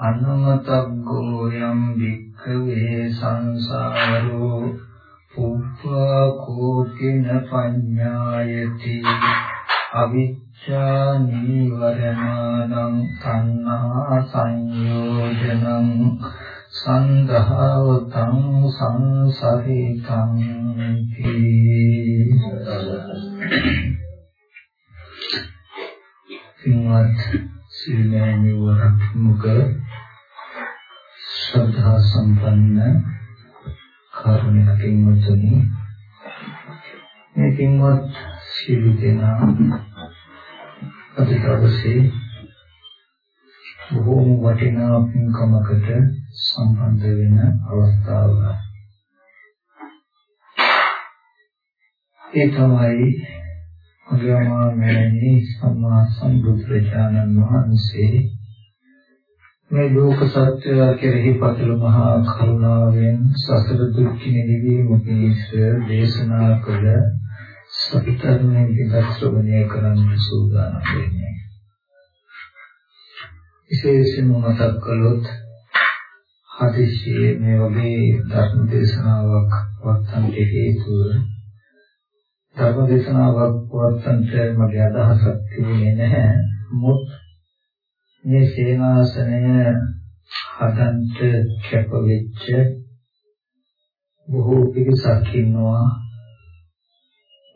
අනුමතග්ගෝ යම් වික්ඛවේ සංසාරෝ පුප්පා කෝටින පඤ්ඤායති අවිච්ඡා නීවරණං තණ්හා සංයෝජනං සන්දහවතං සංසහිතං සිංවත් සිල්මෑණි වරක් මුක ශ්‍රද්ධා සම්පන්න කරුණික පින්වත්නි මේ පින්වත් සියලු දෙනා අද දවසේ බොහෝම වටිනා පින්කමකට සම්බන්ධ වෙන අවස්ථාව. ඒ තමයි අගමා මෑණි සම්මා සම්බුදුරජාණන් වහන්සේ මේ ලෝක සත්‍ය කෙරෙහි පතල මහා කරුණාවෙන් සසර දුක් නිවීම පිණිස දේශනා කළ සත්‍යයෙන් විදර්ශනය කරන්න සූදානම් වෙන්නේ. විශේෂයෙන්ම මතක් කළොත් හදිසියේ මේ වගේ ධර්ම දේශනාවක් වත්තන්ට හේතුව ධර්ම දේශනාවක් වත්තන්ට මගේ අදහසක් තිබුණේ නැහැ. මොත් මේ සේනාසනය හදන්ට කැප වෙච්ච බොහෝ පිරිසක් ඉන්නවා.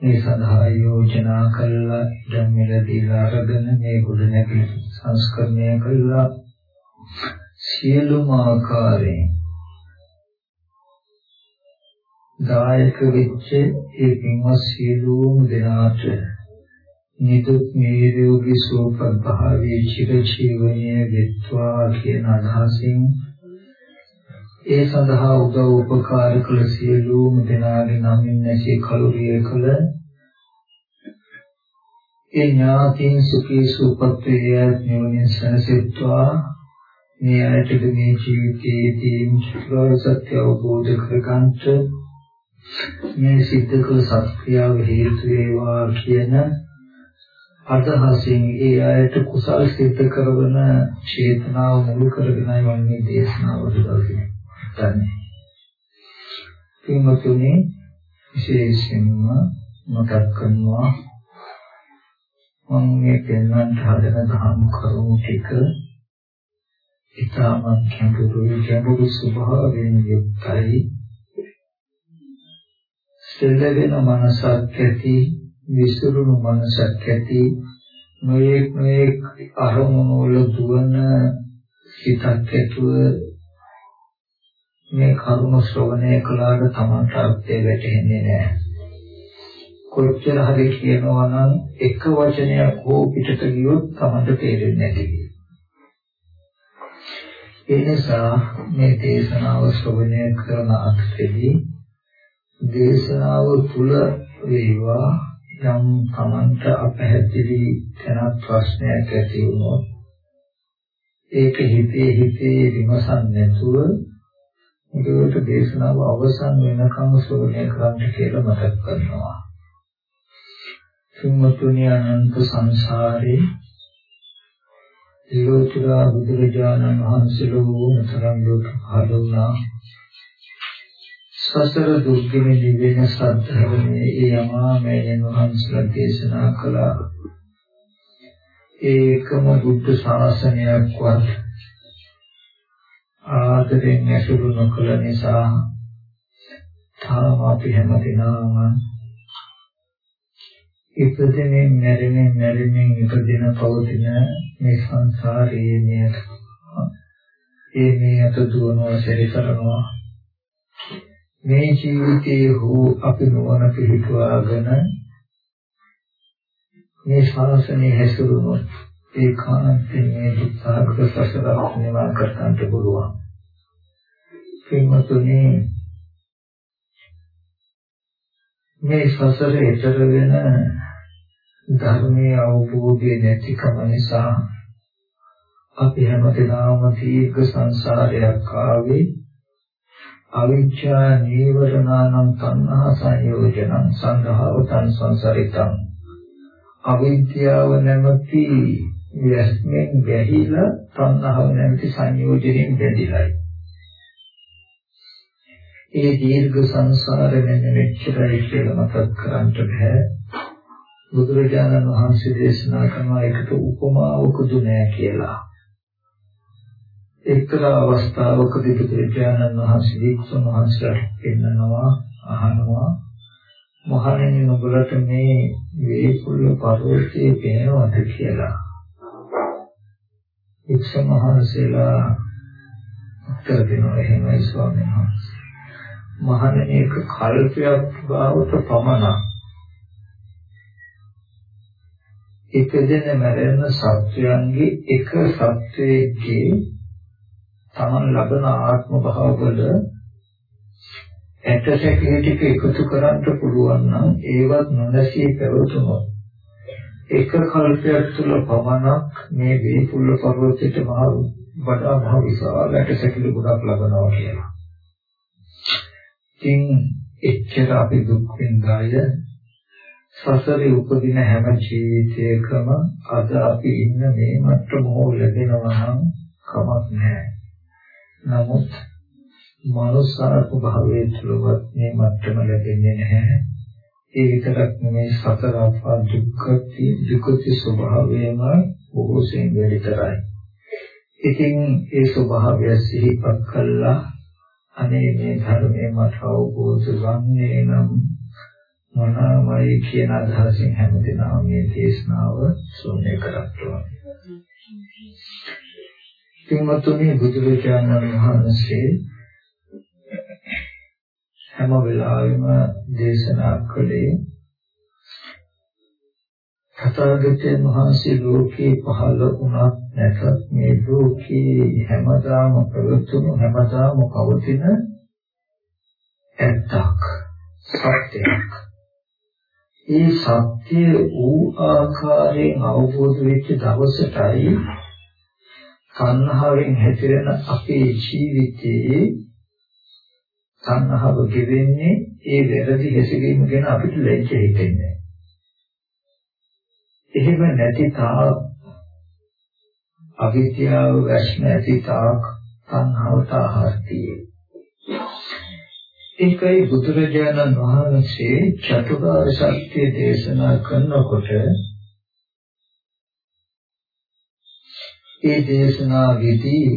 මේ සඳහා යෝජනා කළා ඉඩම් මිලදීලා අරගෙන මේ ගොඩනැගිලි සංස්කරණය කළා. සියලුම ආකාරයෙන් දායක වෙච්ච ඒ පින්වත් සියලුම දෙනාට නිදුක් නිරෝගී සුවපත් භාවයේ චිර ජීවනයේ වෙත්වා කියන අදහසින් ඒ සඳහා උදව් උපකාර කළ සියලුම දෙනාගේ නමින් නැසී කලුරිය කළ ඒ ඥාතීන් සුඛී සුවපත් වේ නිවනින් සැනසෙත්වා. මේ ඇයට මේ ජීවිතයේදී චතුරාර්ය සත්‍ය අවබෝධ කරගන්නට මේ සිද්ධ කළ සත්‍යාව හේතු වේවා කියන අදහසින් ඒ අයට කුසල් සිද්ධ කරන චේතනාව මුල් කරගෙනයි මම මේ දේශනාව දෙන්නේ. ගන්නේ. පින්වතුනි විශේෂයෙන්ම මතක් කරනවා මම මේ පෙන්වන්න හදන ධර්ම කරුණු ටික ඉතාමත් ගැඹුරුයි ගැඹුරු ස්වභාවයෙන් යුක්තයි සෙල්ලගෙන මනසක් ඇති විසිරුණු මනසක් ඇති නොයෙක් නොයෙක් අරමුණු වල දුවන සිතක් ඇතුව මේ කරුණ ශ්‍රවණය කළාට Tamanට අර්ථය වැටහෙන්නේ නැහැ. කොච්චර හරි කියනවා නම් එක වචනයක් හෝ පිටට ගියොත් Tamanට තේරෙන්නේ නැති. ඒ නිසා මේ දේශනාව ශ්‍රවණය කරන අත්දැකී දේශනාව තුල වේවා යම් Tamanට අපහැදිලි තැනක් ප්‍රශ්නයක් ඇති වුණොත් ඒක හිතේ හිතේ විමසන්නේ නැතුව මුදවට දේශනාව අවසන් වෙනකම් ශ්‍රවණය කරන්න කියලා මතක් කරනවා. සිම්මතුනි අනන්ත සංසාරේ ඊළෝතුරා බුදුරජාණන් වහන්සේලෝ මතරම් ලෝක පහළ වුණා. සසර දුක්ගෙන නිවෙන සත්‍යවනේ ඒ යමා මෑණන් වහන්සේලා දේශනා කළා. ඒකම බුද්ධ ශාසනයක්වත් ආදරෙන් ඇසුරු නොකළ නිසා තාම අපි හැමදෙනාම ඉපදෙමින් මැරෙමින් මැරෙමින් ඉපදින පවතින මේ සංසාරයේ නියත ඒ නියත දුවනවා සැරිසරනවා මේ ජීවිතයේ හෝ අපි නොවන පිළිතුවාගෙන මේ ශාසනය හැසිරුණොත් ඒකාන්තයෙන් මේ දුක්ඛාගත සසරක් නිවන් කරගන්න පුළුවන්. පින්වතුනි මේ සසරේ ඊතර වෙන ධර්මයේ අවබෝධය නැතිකම නිසා අපි හැමදෙනාම දීර්ඝ සංසාරයක් ආවේ අවිච්ඡා නීවරණානම් තණ්හා සංයෝජනං සංඝාවතං සංසරිතං. අවිද්‍යාව නැමැති වැස්මෙන් වැහිලා තණ්හාව නැමැති සංයෝජනෙන් බැඳිලායි. ඒ දීර්ඝ සංසාරෙ මෙන්න මෙච්චරයි කියලා මතක් කරන්ට බෑ. බුදුරජාණන් වහන්සේ දේශනා කරන එකට උපමාවකුදු නෑ කියලා. එක්තරා අවස්ථාවකදී බුදුරජාණන් වහන්සේ දීක්ෂුන් වහන්සේට පෙන්නනවා අහනවා මහණෙනි නුඹලට මේ වේපුල්ල පර්වතයේ පේනවද කියලා. දීක්ෂුන් වහන්සේලා උත්තර දෙනවා එහෙමයි ස්වාමීන් වහන්සේ. මහණෙනි එක කල්පයක් බවට පමණක් ඉපදෙන මැරෙන සත්වයන්ගේ එක සත්වයේගේ තමන් ලබන ආත්ම භාවවල ඇට සැකේ ටික එකතු කරන්න පුළුවන් නම් ඒවත් නොනැසී පැවතුනොත් එක කල්පයක් තුළ පමණක් මේ වේපුල්ල පර්වතයට මහ වඩා මහ විශාල ඇට සැකිලි ගොඩක් ලබනවා කියලා. ඉතින් එච්චර අපි දුක් විඳාය සසරේ උපදින හැම ජීවිතයකම අද අපි ඉන්න මේ මට්ටම හෝ ලැබෙනවා නම් කමක් නැහැ. නමුත් මනුස්සාර භාවයේ තුලවත් මේ මට්ටම ලැබෙන්නේ නැහැ. ඒ විතරක් නෙමෙයි සතර අපා දුක්ඛති දුක්ඛති ස්වභාවයම බොහෝසෙන් වැඩිතරයි. ඉතින් ඒ ස්වභාවය සිහිපත් කළා අනේ මේ ධර්මයේ මට අවබෝධ වන්නේ නම් මොනවායි කියන අදහසින් හැමදෙනාම මේ දේශනාව ශ්‍රවණය කරත්වා. පින්වත්නි බුදුරජාණන් වහන්සේ හැම වෙලාවෙම දේශනා කළේ තථාගතයන් වහන්සේ ලෝකේ පහළ වුණත් නැතත් මේ ලෝකේ හැමදාම ප්‍රවතුණු හැමදාම පවතින ඇත්තක් සත්‍යයක්. ඒ සත්‍ය වූ ආකාරයෙන් අවබෝධ වෙච්ච දවසටයි තණ්හාවෙන් හැතිරෙන අපේ ජීවිතයේ තණ්හාව ගෙවෙන්නේ ඒ වැරදි හැසිරීම ගැන අපිට ලැජ්ජ හිතෙන්නේ. එහෙම නැති තා අවිද්‍යාව වැස්ම ඇති තාක් තණ්හාවට ආහාරතියේ. ඒකයි බුදුරජාණන් වහන්සේ චතුරාර්ය සත්‍ය දේශනා කරනකොට ඒ දේශනාවේදී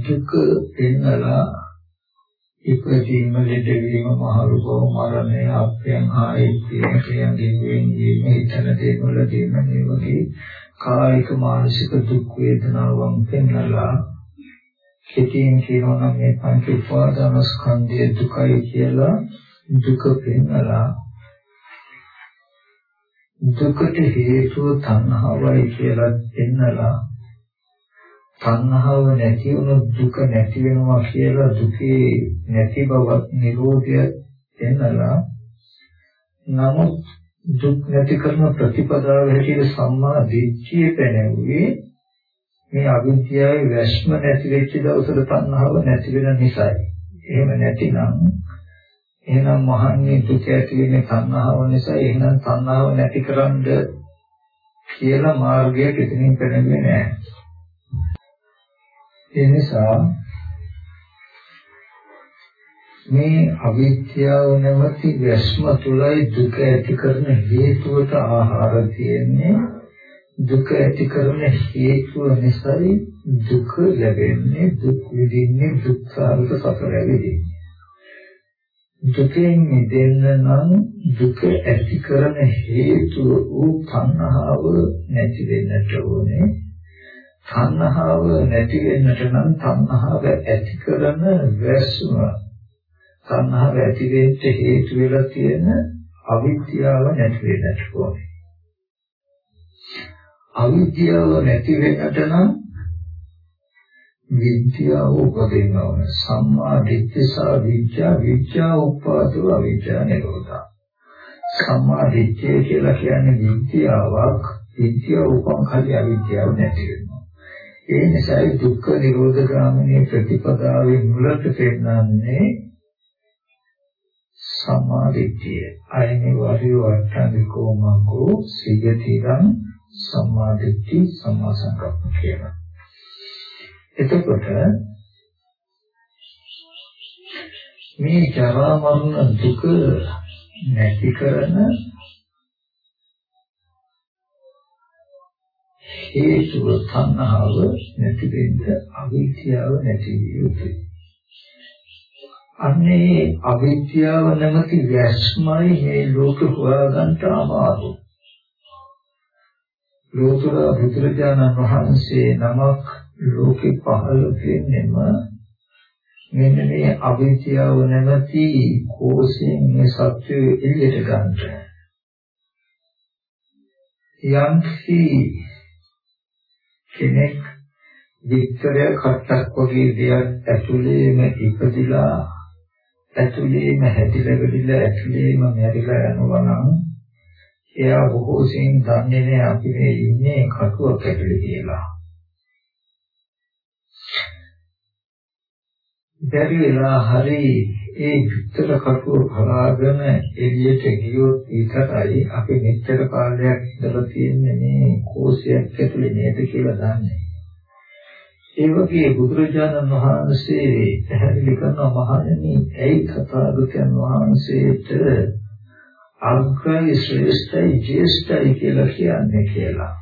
දුක පෙන්නලා ඉපදීම ලෙඩවීම මහලු බව මරණය අපයන් ආයිත්‍යයන් කියන ගෙවෙන්නේ හිතන දේවල් දේම මේ වගේ කායික මානසික දුක් වේදනාවන් පෙන්නලා කෙටියෙන් කියනවා නම් මේ පංච උපාදාන ස්කන්ධය දුකයි කියලා දුක පෙන්නලා දුකට හේතුව තණ්හාවයි කියලා පෙන්නලා තණ්හාව නැති වුණොත් දුක නැති වෙනවා කියලා දුකේ නැති බව නිරෝධය පෙන්නලා නමුත් දුක් නැති කරන ප්‍රතිපදාව හැටියට සම්මා දිට්ඨිය පැනෙන්නේ මේ අවිද්‍යාවේ වැස්ම නැති වෙච්ච දවසට තණ්හාව නැති වෙන නිසායි. එහෙම නැතිනම් එහෙනම් මහන්නේ දුක ඇති වෙන්නේ තණ්හාව නිසා එහෙනම් තණ්හාව නැතිකරන්න කියලා මාර්ගයක් එතනින් පෙනෙන්නේ නැහැ. ඒ නිසා මේ අවිද්‍යාව නැමැති වැස්ම තුලයි දුක ඇති කරන හේතුවට ආහාර තියෙන්නේ දුක ඇති කරන හේතුව නිසායි දුක ලැබෙන්නේ දුක් විඳින්නේ දුක්ඛාරක සතර විඳින්නේ දුකෙන් මිදෙන්න නම් දුක ඇති කරන හේතුව වූ තණ්හාව නැති වෙන්නට ඕනේ. තණ්හාව නැති වෙන්නට නම් තණ්හාව ඇති කරන වැස්ම තණ්හාව ඇති වෙන්න හේතු වෙලා තියෙන අවිද්‍යාව නැති වෙන්නට ඕනේ අවිද්‍යාව නැති වෙන්නට නම් විද්‍යාව උපදින්න ඕන. සම්මා දිට්ඨි සහ විද්‍යා විද්‍යා උපාදෝ අවිද්‍යා නිරෝධා. සම්මා දිට්ඨිය කියලා කියන්නේ විද්‍යාවක්. විද්‍යාව උපන් කල්ලි අවිද්‍යාව නැති වෙනවා. ඒ නිසා දුක්ඛ නිරෝධ ගාමිනී ප්‍රතිපදාවේ මුලට පෙන්නන්නේ සම්මා දිට්ඨිය. අයනේ වරිය වට්ටනිකෝ මග්ගෝ සියතිරං සම්මා දිට්ඨි සම්මා සංකප්ප කියලා. එතකොට මේ ජරා මරණ දුක නැති කරන හේතුව තණ්හාව නැති වෙන්න අවිද්‍යාව නැති විය යුතුයි. අන්නේ අවිද්‍යාව නැමැති වැස්මයි මේ ලෝක හොයාගන්න අමාරු. ලෝතර බුදුරජාණන් වහන්සේ නමක් ලෝකේ පහළ වෙන්නෙම මෙන්න මේ අවිද්‍යාව නැමැති කෝෂයෙන් මේ සත්‍යය එළියට ගන්න. යම්කි කෙනෙක් වික්තරය කට්ටක් වගේ දෙයක් ඇතුලේම ඉපදිලා ඇතුලේම හැදිලා වෙලිලා ඇතුලේම මැරිලා යනවා නම් එයා බොහෝ සෙයින් දන්නේ නැහැ අපි මේ ඉන්නේ කටුවක් ඇතුලේ කියලා. බැරි වෙලා හරි ඒ විතර කටුව හොයාගෙන එළියට ගියොත් විතරයි අපි මෙච්චර කාලයක් ඉඳලා තියෙන්නේ මේ කෝෂයක් ඇතුලේ නේද කියලා දන්නේ. ඒ වගේ බුදුරජාණන් වහන්සේ පැහැදිලි කරන මහණෙනි ඇයි තථාගතයන් වහන්සේට අග්‍රයි ශ්‍රේෂ්ඨයි ජේෂ්ඨයි කියලා කියන්නේ කියලා.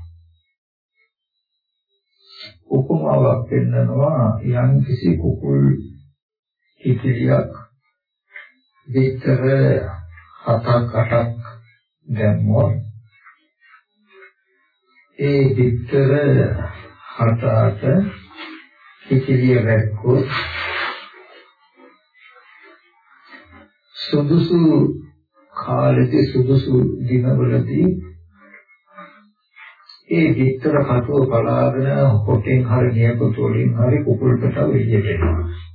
උපමාවක් පෙන්නනවා යම් කිසි කුකුල් ඉතිරියක් විතර හතක් අටක් දැම්මොත් ඒ විතර හත අට ඉතිරිය වැක්කොත් සුදුසු කාලෙදී සුදුසු දිනවලදී ඒ විතර කටුව බලාගෙන හොටෙන් හරි නියපොතු වලින් හරි කුකුල්කට එළියට එනවා.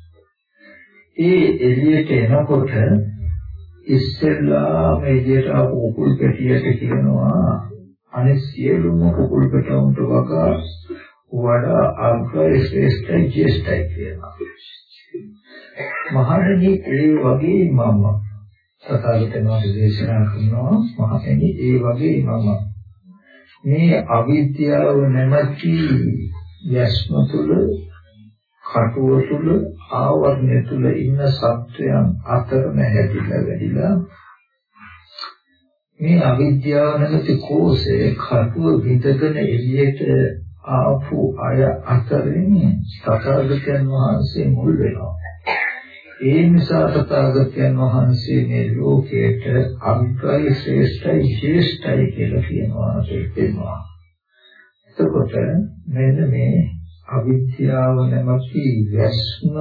ඒ එළියට එනකොට ඉස්සෙල්ලා මේ එළියට ආපු කුකුල් පැටියට කියනවා අනිත් සියලුම කුකුල් පැටවුන්ට වඩා වඩා අග්‍රයි ශ්‍රේෂ්ඨයි ජේෂ්ඨයි කියනවා. මහණෙනි ඒ වගේ මම සතරතන දේශනා කරනවා මහණෙනි ඒ වගේ මම මේ අවිද්‍යාව නැමැති යස්ම තුල කටුව තුල ආවරණය තුල ඉන්න සත්වයන් අතරම හැදිලා වැඩිලා මේ අවිද්‍යාව නැමැති කෝෂේ කටුව විදගෙන එළියට ආපු අය අතරින් තථාගතයන් වහන්සේ මුල් වෙනවා. ඒ නිසා තථාගතයන් වහන්සේ මේ ලෝකයට අග්‍රයි ශ්‍රේෂ්ඨයි ශ්‍රේෂ්ඨයි කියලා කියනවා කියනවා. එතකොට මෙන්න මේ අවිද්‍යාව නැමැති වැස්ම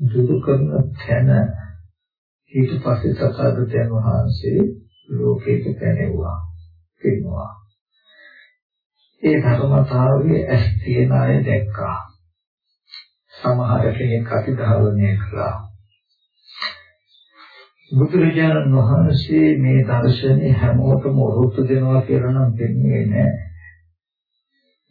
දුරු කරන තැන ඊට පස්සේ තථාගතයන් වහන්සේ ලෝකෙට පැනෙවුවා කියනවා. ඒ ධර්මතාවයේ ඇස් තියන අය දැක්කා. සමහර කෙනෙක් අතිධාවනය කළා. බුදුරජාණන් වහන්සේ මේ දර්ශනේ හැමෝටම උරුත්තු දෙනවා කියලා නම් දෙන්නේ නැහැ.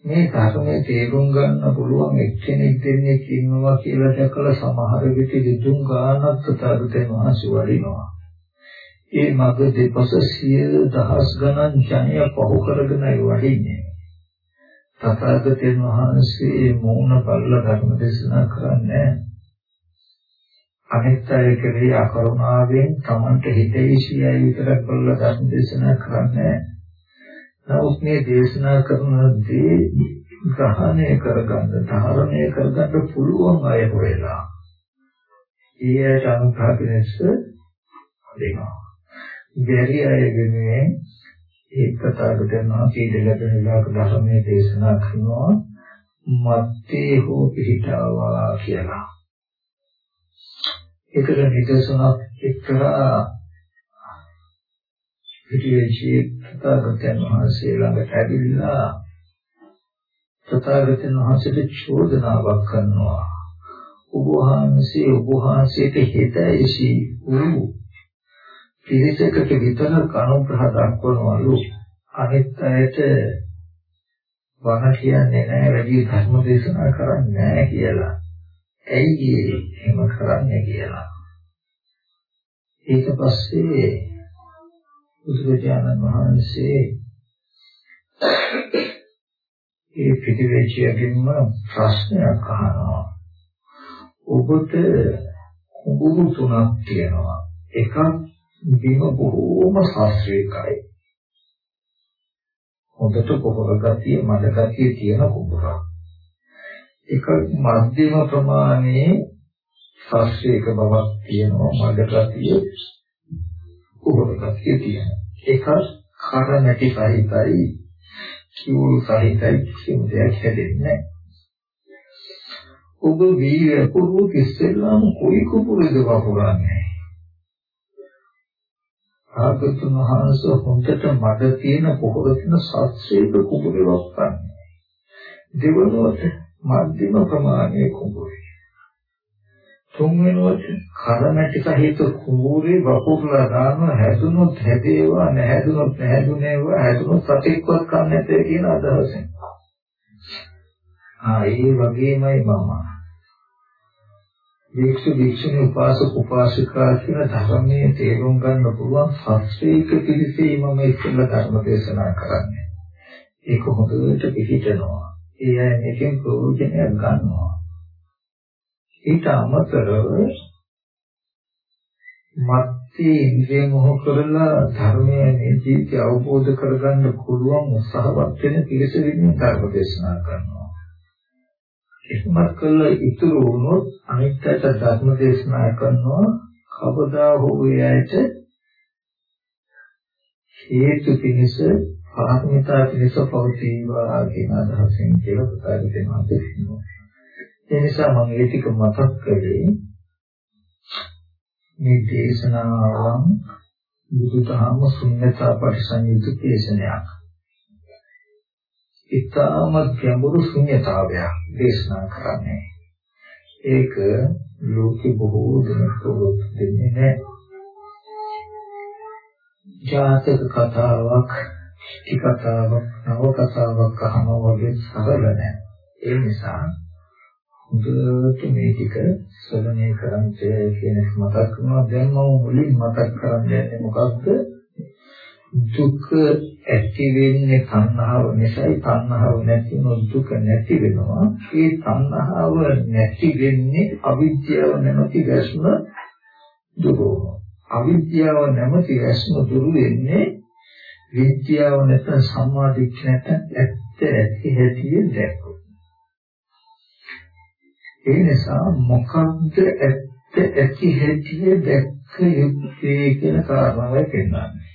මේ ධර්මයේ තේරුම් ගන්න පුළුවන් එක්කෙනෙක් දෙන්නෙක් ඉන්නවා කියලා දැකලා සමහර විට විදුම් ගානක් තථාගතයන් වහන්සේ වඩිනවා. ඒ මග දෙපස සිය දහස් ගණන් ජනය පහු කරගෙනයි වඩින්නේ. තථාගතයන් වහන්සේ මූණ බලලා ධර්ම දේශනා කරන්නේ අනිත් අය කෙරෙහි අකරුණාවෙන් Tamanට හිතේශියයි විතරක් බලලා ධර්ම දේශනා කරන්නේ නමුත් මේ දේශනා කරන දේ ග්‍රහණය කරගන්න, ධාරණය කරගන්න පුළුවන් අය හොයලා. ඊයට අනුකම්පාවෙන්ස දෙනවා. බැරි අය වෙනුවෙන් ඒකතාවට යනවා කීදලක විලාක ධර්මයේ දේශනා කරනවා මත්තේ හෝ පිහිටාවා කියලා. ඒකට නිදර්ශනක් එක්තරා පිටිවිචේ තථාගතයන් වහන්සේ ළඟට ඇවිල්ලා තථාගතයන් වහන්සේට චෝදනාවක් කරනවා. ඔබ වහන්සේ ඔබ වහන්සේට හිතයිසි වූ පිරිසකට විතර කනුග්‍රහ දක්වනවලු අනිත් අයට වණ කියන්නේ නැහැ වැඩි ධර්ම දේශනා කරන්නේ නැහැ කියලා. ඇයි එහෙම කරන්නේ කියලා. ඊට පස්සේ බුදුරජාණන් වහන්සේ ඒ පිටිවේචියකින්ම ප්‍රශ්නයක් අහනවා. ඔබට කුඹුරු තුනක් තියෙනවා. එකක් බිම බොහෝම ශාස්ත්‍රීයයි. හොඳට පොහොර ගතිය, මඩ ගතිය තියෙන කුඹුරක්. එක මධ්‍යම ප්‍රමාණයේ ශාස්ත්‍රීයක බවක් තියෙනවා, මඩ ගතිය, පොහොර ගතිය තියෙනවා. එකක් කර නැති සහිතයි, කිව්ල් සහිතයි කිසිම දෙයක් හැදෙන්නේ නැහැ. ඔබ වීර පුරුක ඉස්සෙල්ලාම කොයි කුපුරේද වපුරන්නේ? ආගතුන් වහන්සේ හොඳට මඩ තියෙන පොහොර තියෙන සත්‍යයක කුපුරේ වපුරන්නේ. දෙවනුවට මධ්‍යම ප්‍රමාණයේ කුපුරේ. තුන්වෙනුවට කරමැටි සහිත කුඹුරේ වපුරලා දාන හැදුනොත් හැදේවා නැහැදුනොත් නැහැදුනේවා හැදුනොත් සතෙක්වත් කන්නේ නැතේ කියන අදහසෙන්. ආ ඒ වගේමයි මම වික්ෂු වික්ෂුණී උපාසක උපාසිකා කියන ධර්මයේ තේරුම් ගන්න පුළුවන් ශාස්ත්‍රීය පිළිසෙයි මම ඉස්සෙල්ලා ධර්ම දේශනා කරන්නේ. ඒක හොඳට පිළිහිටනවා. ඒ අය මේකෙන් ප්‍රයෝජනයක් ගන්නවා. ඊට අමතරව මත්ති ඉන්ද්‍රිය මොහ කරලා ධර්මයේ මේ ජීවිතය අවබෝධ කරගන්න පුළුවන් උත්සාහවත් වෙන පිළිස විදිහට ධර්ම දේශනා කරනවා. ඉස්මත් කළ ඉතුරු වුණොත් අනිත්‍යයට ධර්ම දේශනා කරනවා කවදා හෝ එයට හේතු පිණිස පාරමිතා පිණිස පවතිවා කියන අදහසින් කියලා පුතාගේ දෙනවා දෙන්නවා. ඒ නිසා මම ඒ ටික මතක් කළේ මේ දේශනාවන් බුදුදහම ශුන්‍යතා පරිසංයුක්ත දේශනයක්. ඉතාම ගැඹුරු ශුන්‍යතාවයක් දේශනා කරන්නේ. ඒක ලෝකෙ බොහෝ දෙනෙකුට දෙන්නේ නැහැ. ජාතක කතාවක්, ඉති කතාවක්, නව කතාවක් අහනවා වගේ සරල නැහැ. ඒ නිසා හොඳට මේ ටික ශ්‍රවණය කරන්න කියන මතක් කරනවා. දැන් මම මුලින් මතක් කරන්නේ මොකක්ද? දුක ඇති වෙන්නේ තණ්හාව නිසායි තණ්හාව නැති වුණොත් දුක නැති වෙනවා ඒ තණ්හාව නැති වෙන්නේ අවිද්‍යාව නැමැති වැස්ම දුරු අවිද්‍යාව නැමැති වැස්ම දුරු වෙන්නේ විද්‍යාව නැත්නම් සම්මාදිට්ඨිය නැත්නම් ඇත්ත ඇති හැටි දැක්කොත් ඒ නිසා මොකක්ද ඇත්ත ඇති හැටි දැක්ක යුත්තේ කියන කාරණාවයි පෙන්වන්නේ.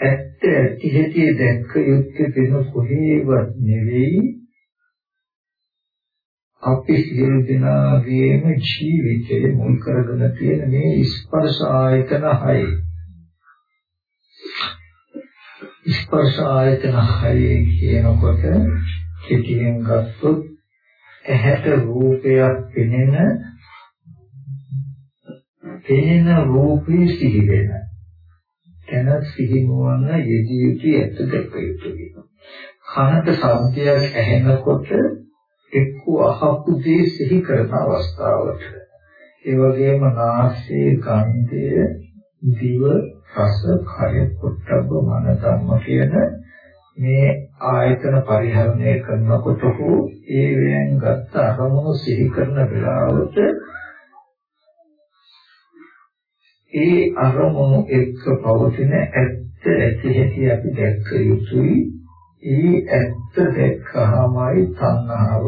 ඇත්ත ඇති හැටි දැක්ක යුත්තේ වෙන කොහේවත් නෙවෙයි. අපි සියලු දෙනාගේම ජීවිතේ මුල් කරගෙන තියෙන මේ ස්පර්ශ ආයතන හය. ස්පර්ශ ආයතන හය කියනකොට කෙටියෙන් ගත්තොත් ඇහැට රූපයක් පෙනෙන පෙනෙන රූපේ සිහි වෙනවා ගැන සිහිනුවන යෙදිය යුතු ඇත්ත දැක යුතුයි. කනට ශබ්දයක් ඇහෙනකොට එක්ක අහපු දේ සිහි කරන අවස්ථාවට ඒ වගේම නාසයේ ගන්ධය දිව රස කය පොට්ටබ්බ මන ධම්ම කියන මේ ආයතන පරිහරණය කරනකොට ඒ වෙන් ගත්ත අරමුණු සිහි කරන වෙලාවට ඒ අරමුණු එක්ක පවතින ඇත්ත ඇති හැටි අපි දැක්ක යුතුයි. ඒ ඇත්ත දැක්කහමයි තණ්හාව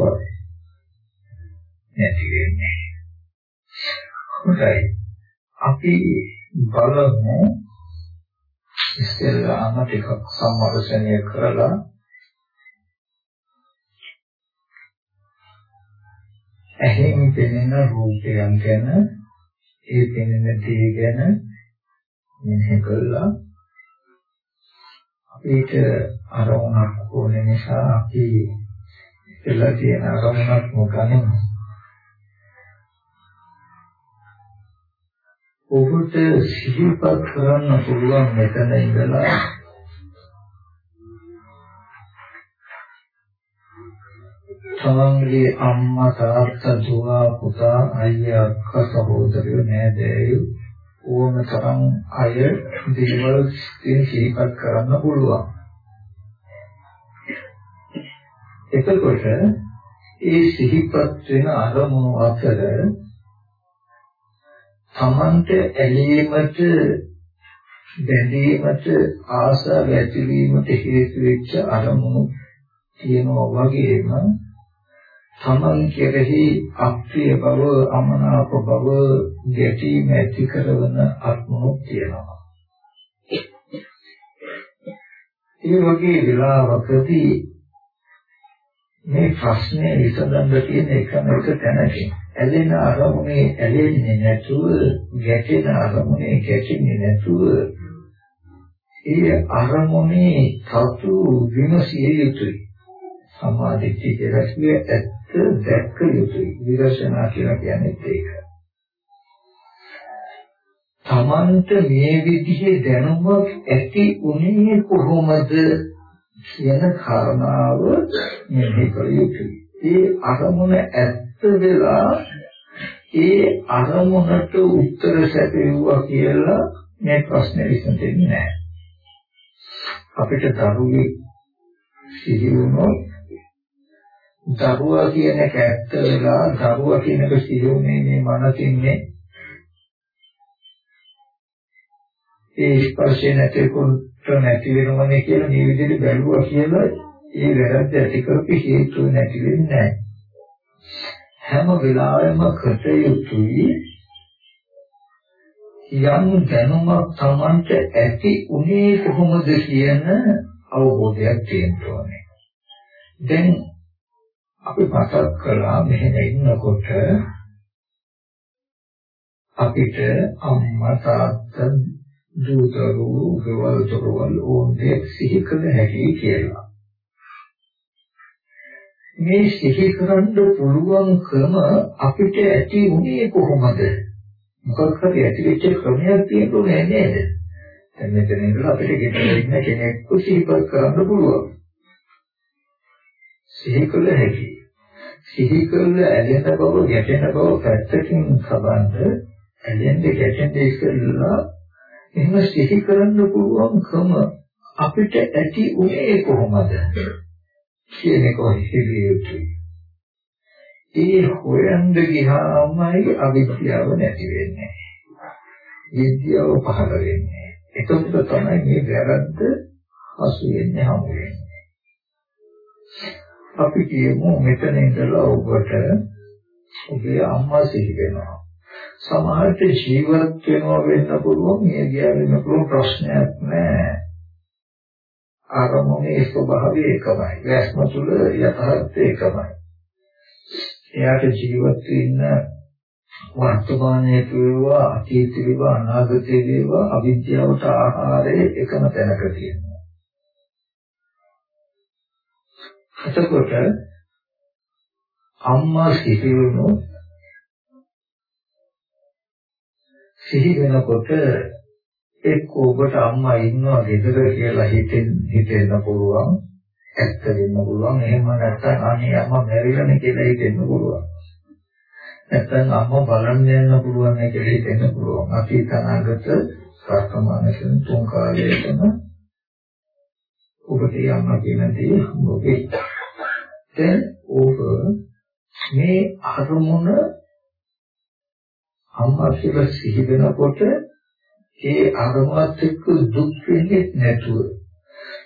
නැති වෙන්නේ. හොඳයි. අපි බලමු ඉස්සෙල්ලාම ටිකක් සම්මර්ෂණය කරලා ඇහෙන් පෙනෙන රූපයන් ගැන ඒ පෙනෙන දේ ගැන මෙහෙ කළා. අපිට අරමුණක් ඕන නිසා අපි ඉතලා තියෙන අරමුණක් මොකනෙමු ඔබට සිහිපත් කරන්න පුළුවන් මෙතන ඉඳලා තමන්ගේ අම්මා තාත්තා දුව පුතා අයියා අක්කා සහෝදරයෝ නෑදෑයෝ ඕන තරම් අය දේවල් සිහිපත් කරන්න පුළුවන්. එතකොට ඒ සිහිපත් වෙන අරමුණු අතර තමන්ට ඇලීමට බැඳීමට ආසාව ඇතිවීමට හේතු වෙච්ච අරමුණු තියෙනවා වගේම තමන් කෙරෙහි අප්‍රිය බව අමනාප බව ගැටීම ඇති කරන අරමුණු තියෙනවා. ඒ වගේ වෙලාවකදී මේ ප්‍රශ්නේ විසඳන්න තියෙන එකම එක තැනකින් ඇලෙන අරමුණේ ඇලෙන්නේ නැතුව ගැටෙන අරමුණේ ගැටෙන්නේ නැතුව ඒ අරමුණේ සතු විමසිය යුතුයි. සමාධිත්‍ය කියලා කියේ ඇත්ත දැක්ක යුතුයි. විදර්ශනා කියලා කියන්නේ ඒක. තමන්ට මේ විදිහේ දැනුමක් ඇති උනේ කොහොමද කියන කාරණාව මෙහි කළ යුතුයි. ඒ අරමුණ ඇත්ත වෙලා ඒ අරමුණට උත්තර සැපෙවුවා කියලා මේ ප්‍රශ්නේ විසඳෙන්නේ නැහැ. අපිට දරුවෙක් සිහි වුණොත් දරුවා කියන එක ඇත්ත වෙලා දරුවා කියන එක සිහි වුණේ මේ මනසින්නේ ඒ ස්පර්ශය නැතිකොට නැති වෙනවනේ කියලා මේ විදිහට බැලුවා කියලා ඒ වැරද්ද ඇති කරපු හේතු නැති වෙන්නේ නැහැ. හැම වෙලාවෙම කටයුතුයි යම් දැනුමක් Tamanට ඇති උනේ කොහොමද කියන අවබෝධයක් තියෙන්න ඕනේ. දැන් අපි මතක් කළා මෙහෙම ඉන්නකොට අපිට අම්මා තාත්තා දූ දරුවෝ ගෙවල් දොරවල් ඕනේ සිහි කළ හැකි කියලා. මේ සිහි කරන්න පුළුවන්කම අපිට ඇති උනේ කොහොමද? මොකක් හරි ඇති වෙච්ච ක්‍රමයක් තියෙන්නේ නේද? දැන් මෙතන ඉඳලා අපිට ගෙදර ඉන්න කෙනෙක්ව සිහිපත් කරන්න පුළුවන්. සිහි කළ හැකි. සිහි කළ ඇලෙන බව, ගැටෙන බව පැත්තකින් සබඳ ඇලෙන්නේ ගැටෙන්නේ ඉස්සෙල්ලා එහෙම සිහි කරන්න පුළුවන්කම අපිට ඇති උනේ කොහොමද? කියන එක හිතේ යුතුයි. ඒ හොයන්න ගියාමයි අවිද්‍යාව නැති වෙන්නේ. විද්‍යාව පහළ වෙන්නේ. එතකොට තමයි මේ වැරද්ද හසු වෙන්නේ හමු වෙන්නේ. අපි කියමු මෙතන ඉඳලා ඔබට ඔබේ අම්මා සිහි වෙනවා. සමහරට ජීවත් වෙනවා වෙන්න පුළුවන්, මේ ගියා වෙන්න පුළුවන් ප්‍රශ්නයක් නැහැ. ආරමුණේ ස්වභාවය එකමයි. වැස්ම තුළ යථාර්ථය එකමයි. එයාට ජීවත් වෙන්න වර්තමානයේ වේවා අතීත වේවා අනාගත වේවා අවිද්‍යාවට ආහාරයේ එකම තැනක තියෙනවා. එතකොට අම්මා සිහිනුනො සිහි වෙනකොට එක්ක ඔබට අම්මා ඉන්නවා ගෙදර කියලා හිතෙන් හිතෙන්න පුළුවන් ඇත්ත වෙන්න පුළුවන්. එහෙම නැත්නම් අනේ අම්මා මැරිලානේ කියලා හිතෙන්න පුළුවන්. නැත්නම් අම්මා බලන්න යන්න පුළුවන් කියලා හිතෙන්න පුළුවන්. අතීත අනාගත වර්තමාන තුන් කාලයකම ඔබට අම්මා කියන දේ ඔබේ දැන් ඔබ මේ අරමුණ අම්මා කියලා සිහි වෙනකොට ඒ අරමුණත් එක්ක දුක් වෙන්නේ නැතුව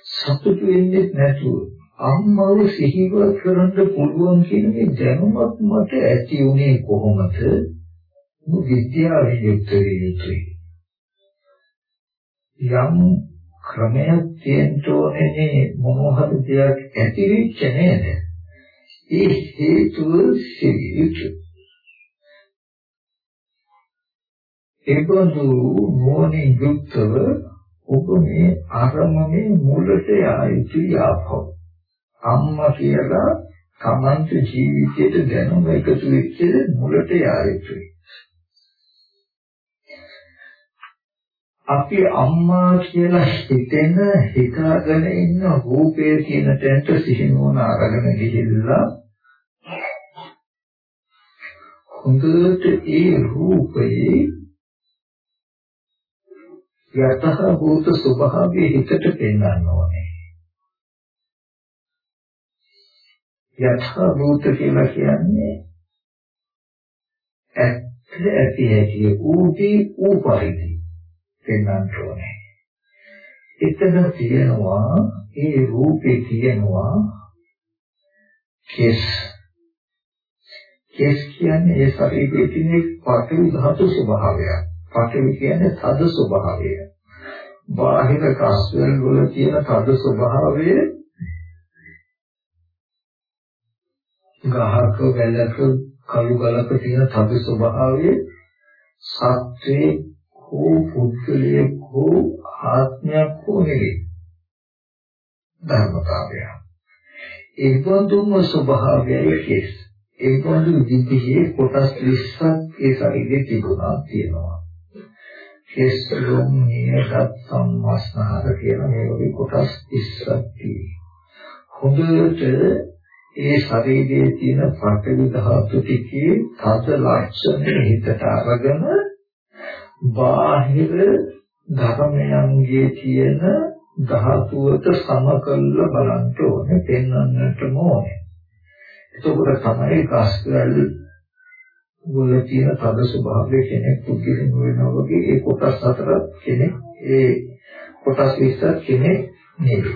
සතුට වෙන්නේ නැතුව අම්මව සිහිව කරන්න පුළුවන් කියන මේ දැනුමක් මට ඇති උනේ කොහොමද? මු විද්‍යාවෙන් යුක්ත වෙන්නේ. යම් ක්‍රමයක් තියෙන්න ඕනේ මොනවද දෙයක් ඇති වෙච්ච නේද? ඒ හේතුව සිහියුතු. ඒබඳු මොහොනේ යුක්තව ඔබ මේ අරමුණේ මුලට යයි ආපහු අම්මා කියලා තමන්ට ජීවිතයට දැනුම එකතු වෙච්ච මුලට යයි අපි අම්මා කියලා හිතෙන හිතාගෙන ඉන්න රූපය කියන තැනට සිහිනුවන අරගෙන ගිහිල්ලා හොඳට ඒ රූපයේ යතහ භූත ස්වභාවය හිතට පෙන්වන්න ඕනේ. යතහ භූත කියලා කියන්නේ ඇත්ත ඇති ඇති ඌටි ඌ පරිදි පෙන්වන්න ඕනේ. එතන තියෙනවා ඒ රූපේ තියෙනවා කෙස් කෙස් කියන්නේ ඒ ශරීරයේ තියෙන පඨවි ධාතු ස්වභාවය. පඨවි කියන්නේ තද ස්වභාවය. බාහිර කස්වල වල තියෙන තද ස්වභාවය ගහක වැලක කළු ගලක තියෙන තද ස්වභාවය සත්‍යේ හෝ පුද්ගලයෙක් හෝ ආත්මයක් හෝ නෙවේ ධර්මතාවය. ඒ වගේම ස්වභාවයයි කෙස්. ඒ වගේ විදිහේ කොටස් 20ක් ඒ ශරීරයේ තිබුණා තියෙනවා. කෙස් ලොම් නියගත් සම්මස්නහර කියන මේ වගේ කොටස් 20ක් තියෙනවා. හොඳට ඒ ශරීරයේ තියෙන පඨවි ධාතු ටිකේ තද ලක්ෂණ හිතට අරගෙන බාහිර ධර්මයන්ගේ තියෙන ධාතුවට සම කළ බලන්න ඕනේ පෙන්වන්නටම ඕනේ. එතකොට තමයි කාස්කල් වල තියෙන තද ස්වභාවය කෙනෙක් පුදුලින් වෙනවා වගේ ඒ කොටස් හතර කෙනෙක් ඒ කොටස් 20 කෙනෙක් නෙවෙයි.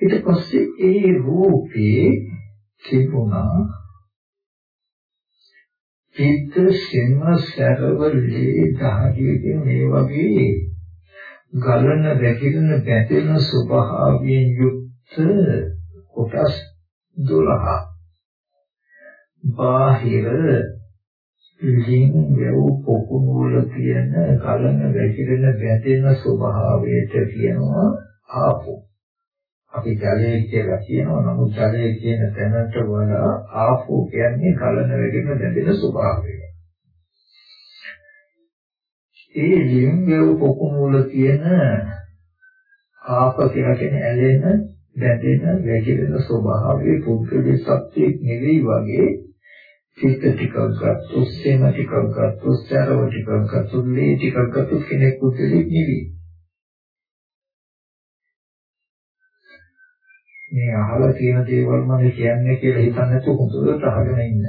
ඊට පස්සේ ඒ රූපේ තිබුණා පිට සෙන්ව සැරවලේ දහදියකින් මේ වගේ ගලන වැగిරෙන බැඳෙන ස්වභාවයෙන් යුක්ත කොටස් 12 බාහිර ලිං වේව පොකුණු වල තියෙන ගලන වැగిරෙන බැඳෙන ස්වභාවයට කියනවා ආපෝ අපි ජලය කියලා කියනවා නමුත් ජලය කියන තැනට වඩා ආපෝ කියන්නේ කලන වෙගෙන දැදෙන ස්වභාවය. ඒ ලිංගව පොකුණු වල තියෙන ආප කියලා කියන ඇලෙන දැදෙන වැగిරෙන ස්වභාවයේ පුද්ගලික සත්‍යයක් නෙවෙයි වගේ චිත්ත ටිකක් ගත්තොත් සේම ටිකක් ගත්තොත් සරව ටිකක් ගත්තොත් මේ ටිකක් ගත්තොත් කෙනෙක් පුද්ගලික නෙවෙයි. මේ අහලා තියෙන දේවල් මම කියන්නේ කියලා හිතන්නේ නැතුව හොඳට අහගෙන ඉන්න.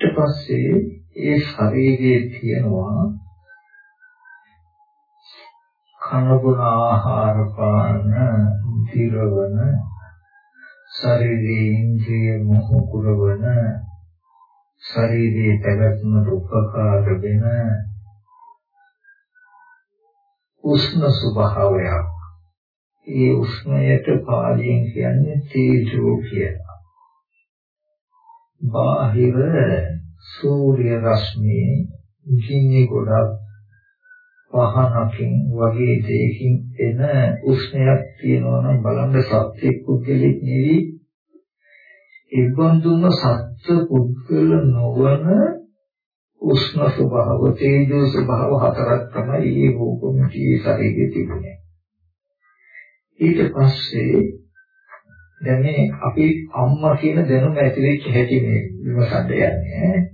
ඊට පස්සේ ඒ ශරීරයේ තියෙනවා කනබුන ආහාර පාන දිරවන ශරීරයේ ඉන්ද්‍රිය මොහ කුරවන ශරීරයේ පැවැත්මට උපකාර වෙන උෂ්ණ ස්වභාවයක් ඒ උෂ්ණයට පාලියෙන් කියන්නේ තේජෝ කියලා. බාහිර සූර්ය රශ්මියේ ජීනි ගොඩක් පහනකින් වගේ දෙයකින් එන උෂ්ණයක් තියෙනවා නම් බලන්න සත්‍ය පුද්ගලෙක් නෙවි ඒබඳුම සත්‍ය පුද්ගල නොවන උෂ්ණ ස්වභාව තේජෝ ස්වභාව හතරක් තමයි මේ රූපමුඛී ශරීරයේ තිබුණේ ඊට පස්සේ දැන් මේ අපි අම්මා කියන දැනුම ඇති වෙච්ච හැටි මේ විමසන්න යන්නේ.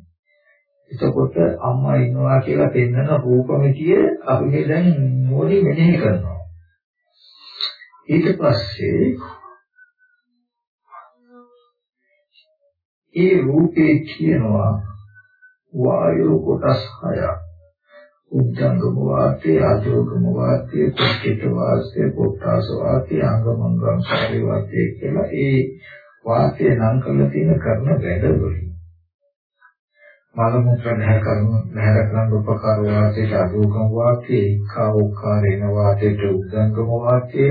එතකොට අම්මා ඉන්නවා කියලා පෙන්වන රූපමිතිය අපි මේ දැන් මොලේ මෙනෙහි කරනවා. ඊට පස්සේ ඒ රූපේ කියනවා වායෝ කොටස් හයක්. උද්දංගම වාක්‍ය, ආජෝගම වාක්‍ය, පොට්ටිත වාක්‍ය, පොට්ටාස වාක්‍ය, අංගමංගම් කාර්ය වාක්‍ය කියලා ඒ වාක්‍ය නම් කරලා තියෙන කරන වැඩවලින් මල මුත්‍ර නැහැ කරන නැහැ කරන උපකාර වාක්‍යයට ආජෝගම වාක්‍ය, ඒකා උකාරේන වාක්‍යයට උද්දංගම වාක්‍ය,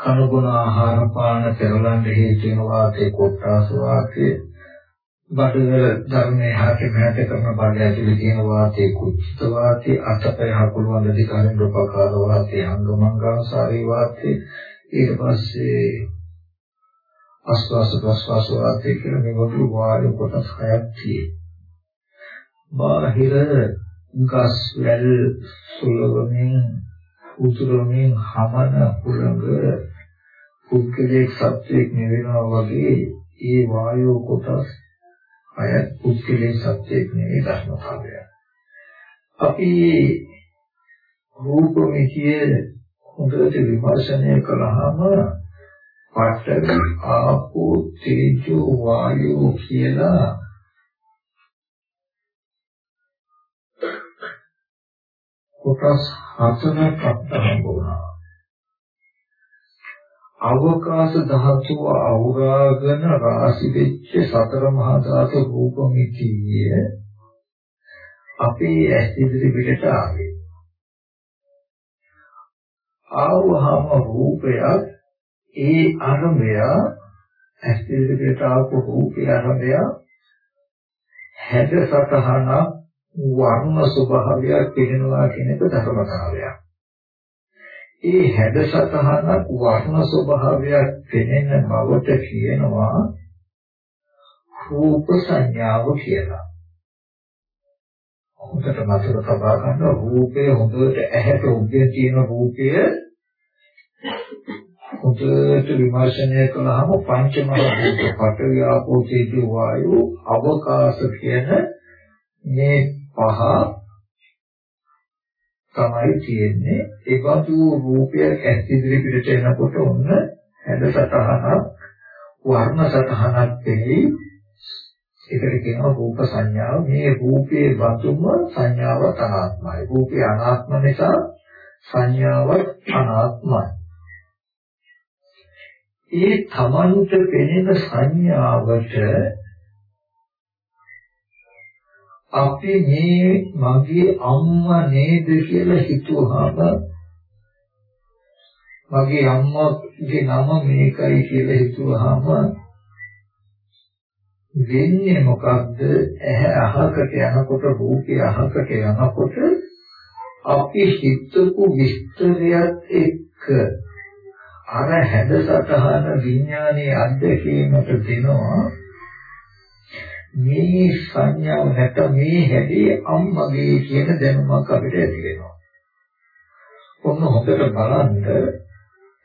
කනුගුණ ආහාර පාන පෙරලන්න හේතු වෙන වාක්‍ය, පොට්ටාස වාක්‍ය බඩවල ධර්මයේ හැටි මහත කරන බඩ ඇතුලේ තියෙන වාතයේ කුච්චිත වාතයේ අතපය හකුළු වලදී කලින් රූපකාර වාතයේ අංගමංගාසාරී වාතයේ. ඊට පස්සේ ආස්වාස ප්‍රස්වාස වාතයේ කියන මේ වගේ වායු කොටස් හයක් තියෙනවා. බාහිර ගස් වැල් සුලවමින් උතුරමින් හමන හුළඟ පුද්ගලික සත්‍යයක් නෙවෙනවා වගේ ඒ වායෝ කොටස් අය පුද්ගලික සත්‍යයක් නෙවෙයි ධර්මතාවය. අපි රූපමිතිය හොඳට විමර්ශනය කළාම පඨවි ආපෝ තේජෝ වායෝ කියලා කොටස් හතරක් අත්හම්බ වුණා. අවකාශ ධාතුව අවරාගෙන රාශි වෙච්ච සතර මහා ධාතු රූපമിതിය අපේ ඇස් ඉදිරි පිටට ආවේ. ආවහම රූපයක් ඒ අරමය ඇස් ඉදිරි පිටට ආපු රූපේ අරමය හැද සතහනක් වර්ණ ස්වභාවයක් පෙනෙනවා කියන එක ධර්මතාවයක්. ඒ හැඩ සතහනක් වර්ණ ස්වභාවයක් පෙනෙන බවට කියනවා රූප සංඥාව කියලා. හොඳට මතක තබා ගන්න රූපය හොඳට ඇහැට උද්දේ තියෙන රූපය හොඳට විමර්ශනය කළාම පංචමහ භූත පඨවි ආපෝ තේජෝ වායෝ අවකාශ කියන මේ පහ තමයි තියෙන්නේ. ඒ වතු රූපයක් ඇස් ඉදිරි පිටට එනකොට ඔන්න හැඩ සතහනක් වර්ණ සතහනක් තෙහි ඒකට කියනවා රූප සංඥාව මේ රූපයේ වතුම සංඥාව අනාත්මයි. රූපේ අනාත්ම නිසා සංඥාව අනාත්මයි. ඒ තමන්ට පෙනෙන සංඥාවට අපි මේ මගේ අම්මා නේද කියලා හිතුවාම මගේ අම්මාගේ නම මේකයි කියලා හිතුවාම වෙන්නේ මොකද්ද? ඇහැ අහකට යනකොට රූපය අහකට යනකොට අපි හිතපු විස්තරයත් එක්ක අර හැඩසටහන විඥානයේ අධ්‍යක්ීමට දෙනවා මේ සංඥාව නැත්නම් මේ හැදී අම්මගේ කියන දැනුමක් අපිට ඇති වෙනවා. ඔන්න හොඳට බලන්න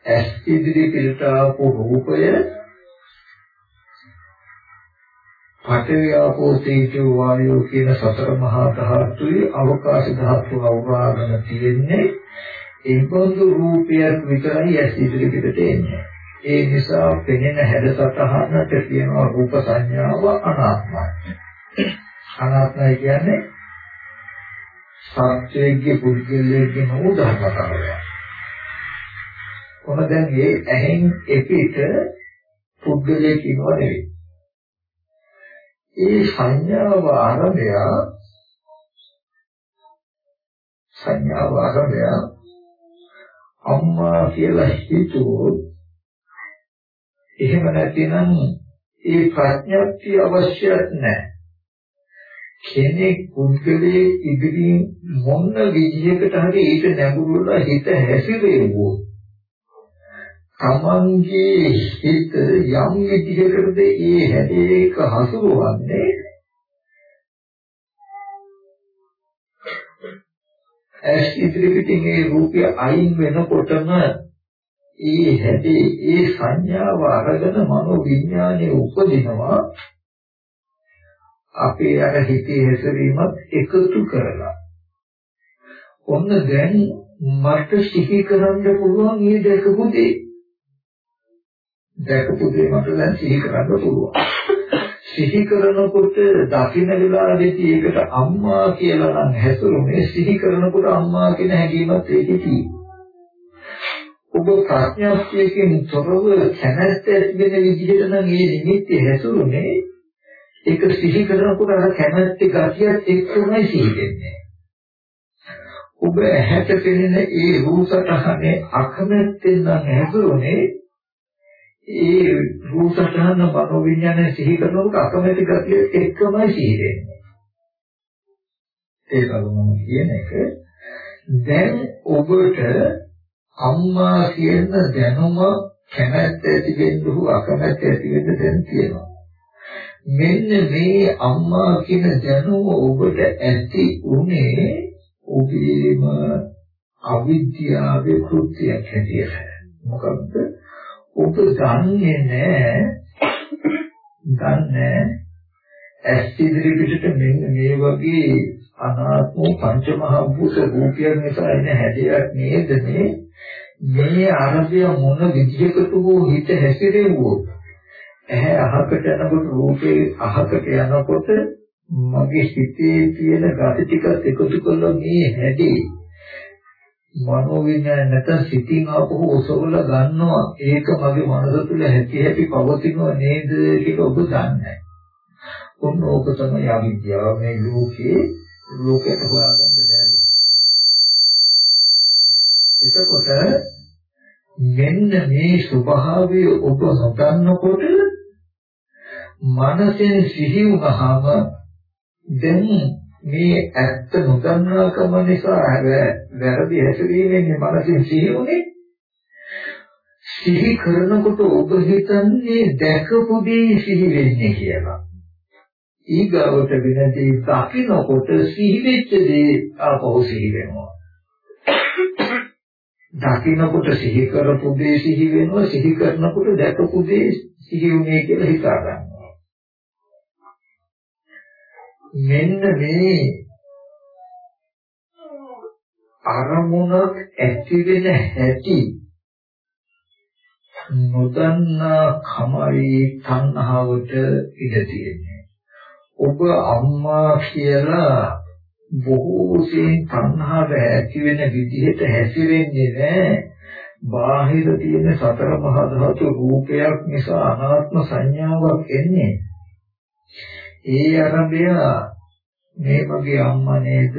ඇස් ඉදිරි පිටට ආපු රූපය පඨවි ආපෝ තේජෝ වායෝ කියන සතර මහා ධාතුයි අවකාශ ධාතුව අවවාගෙන තියෙන්නේ ඒ බඳු රූපයක් විතරයි ඇස් ඉදිරි පිටට එන්නේ. ඒ නිසා පෙනෙන හැඩසතහනට කියනවා රූප සංඥාව අනාත්මයි. අනාත්මයි කියන්නේ සත්‍යයේ පුද්ගලයේ නෝ ධර්මතාවය. කොහොමද මේ ඇහෙන් එපිට පුද්ගලයේ කියනවා නෙවෙයි. ඒ සංඥාව ආරම්භය සංඥාව ආරම්භය අම්මා කියලා හිතුවොත් එහෙම නැතිනම් ඒ ප්‍රඥප්තිය අවශ්‍යත් නැහැ. කෙනෙක් පුද්ගලයේ ඉදිරි මොන විදිහකට හරි ඊට නැඹුරුලා හිත හැසිරෙව්වෝ. තමන්ගේ හිත යම් විදිහකටද ඒ හැදේක හසුරවන්නේ ඇස් ඉදිරි පිටින් ඒ රූපය අයින් වෙනකොටම ඒ හැදී ඒ සංඥාව අරගෙන මනෝ විඥානයේ උපදිනවා. අපේ අර හිතේ හැසිරීමත් එකතු කරලා. ඔන්න දැන් මට සිහි කරන්න පුළුවන් මේ දැකපු දේ. දැකපු දේ මට දැන් සිහි කරන්න පුළුවන්. සිහි කරනකොට දකින්න වෙලාවේදී ඒකට අම්මා කියලා නම් හැසුරුනේ සිහි කරනකොට අම්මා කියන හැඟීමත් ඒකේ තියෙනවා. ඔබ ප්‍රඥාස්තියකින් තොරව කැමැත්ත ඇති වෙන විදිහට නම් මේ නිමිති හැසුරුනේ. ඒක සිහි කරනකොට අර කැමැත්ත ගතියත් එක්කමයි සිහි වෙන්නේ. ඔබ ඇහැට පෙනෙන ඒ රූපසටහනේ අකමැත්තෙන් නම් හැසුරුනේ. ඒ රූප සතහන මනෝ විඥානය සිහි කරනකොට අකමැති ගතිය එක්කමයි සිහි වෙන්නේ. ඒක මම කියන එක දැන් ඔබට අම්මා කියන දැනුම කැමැත්ත ඇති වෙන්න හෝ අකමැත්ත ඇති වෙන්න දැන් තියෙනවා. මෙන්න මේ අම්මා කියන දැනුම ඔබට ඇති උනේ ඔබේම අවිද්‍යාවේ කෘත්‍යයක් හැටියට. මොකද්ද? ඔබ දන්නේ නැහැ දන්නේ ඇස් ඉදිරි පිටට මෙන්න මේ වගේ අනාත්ම පංචමහා භූත රූපයන් නිසා එන හැඩයක් නේද මේ? මේ ආරම්භය මොන විදිහකට හෝ හිත හැසිරෙව්වොත් ඇහැ අහකට යනකොට රූපේ අහකට යනකොට මගේ හිතේ තියෙන gati ටිකත් එකතු කරලා මේ හැදී මනෝ විඥාන නැත්නම් සිතින් ආපහු ඔසවල ගන්නවා ඒක මගේ මනස තුළ හැටි හැටි පවතිනව නේද කියලා ඔබ දන්නේ. ඔන්න ඕක තමයි අවිද්‍යාව මේ ලෝකේ ලෝකයට හොයාගන්න බැරි. එතකොට මෙන්න මේ ස්වභාවය ඔබ නොදන්නකොට මනසෙන් සිහි වුණාම දැන් මේ ඇත්ත නොදන්නාකම නිසා වැරදි හැසිරීමෙන් මනසින් සිහි වුණේ සිහි කරනකොට ඔබ හිතන්නේ දැකපු දේ සිහි වෙන්නේ කියලා. ඊගවට වෙනදී දකින්නකොට සිහි වෙච්ච දේ ආපහු සිහි වෙනවා. දකින්නකොට සිහි කරපු දේ සිහි වෙනවා සිහි කරනකොට දැකපු දේ සිහි වුණේ කියලා හිතා ගන්නවා. මෙන්න මේ අරමුණක් ඇති වෙන හැටි නොදන්නා කමයි තණ්හාවට ඉඩ තියෙන්නේ. ඔබ අම්මා කියලා බොහෝ සෙයින් තණ්හාව ඇති වෙන විදිහට හැසිරෙන්නේ නැහැ. බාහිර තියෙන සතර මහා ධාතු රූපයක් නිසා අනාත්ම සංඥාවක් එන්නේ. ඒ අරබය මේ මගේ අම්මා නේද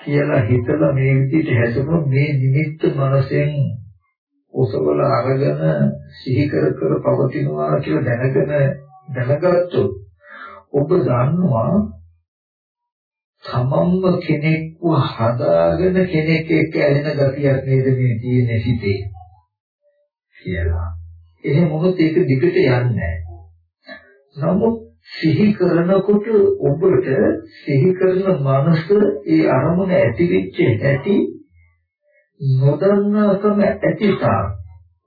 කියලා හිතලා මේ විදිහට හැදුණොත් මේ නිමිත්ත මනසෙන් ඔසවල අරගෙන සිහි කර කර පවතිනවා කියලා දැනගෙන දැනගත්තොත් ඔබ දන්නවා තමන්ම කෙනෙක්ව හදාගෙන කෙනෙක් එක්ක ඇලෙන ගතියක් නේද මේ තියෙන සිතේ කියලා. එහෙම මොකද ඒක දිගට යන්නේ නමුත් සිහි කරනකොට ඔබට සිහි කරන මනස ඒ අරමුණ ඇතිවෙච්ච හැටි නොදන්නාකම ඇතිසා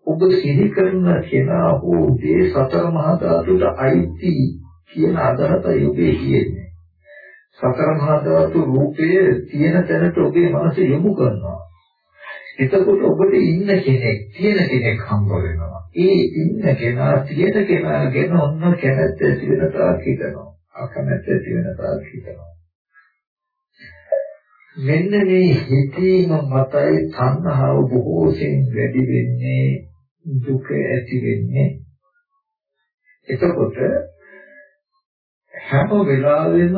ඔබ සිහි කරන කෙනා හෝ දේ සතර මහා ධාතුට අයිති කියන අදහසයි ඔබේ තියෙන්නේ. සතර මහා ධාතු රූපය තියෙන තැනට ඔබේ මනස යොමු කරනවා. එතකොට ඔබට ඉන්න කෙනෙක් තියෙන කෙනෙක් හම්බ වෙනවා. ඒ ඉන්න කෙනා තියෙන කෙනා ගැන ඔන්න කැමැත්ත ඇති වෙන තාක් හිතනවා. අකමැත්ත ඇති වෙන තාක් හිතනවා. මෙන්න මේ හිතීම මතයි තණ්හාව බොහෝසෙන් වැඩි වෙන්නේ දුක ඇති වෙන්නේ. එතකොට හැම වෙලාවෙම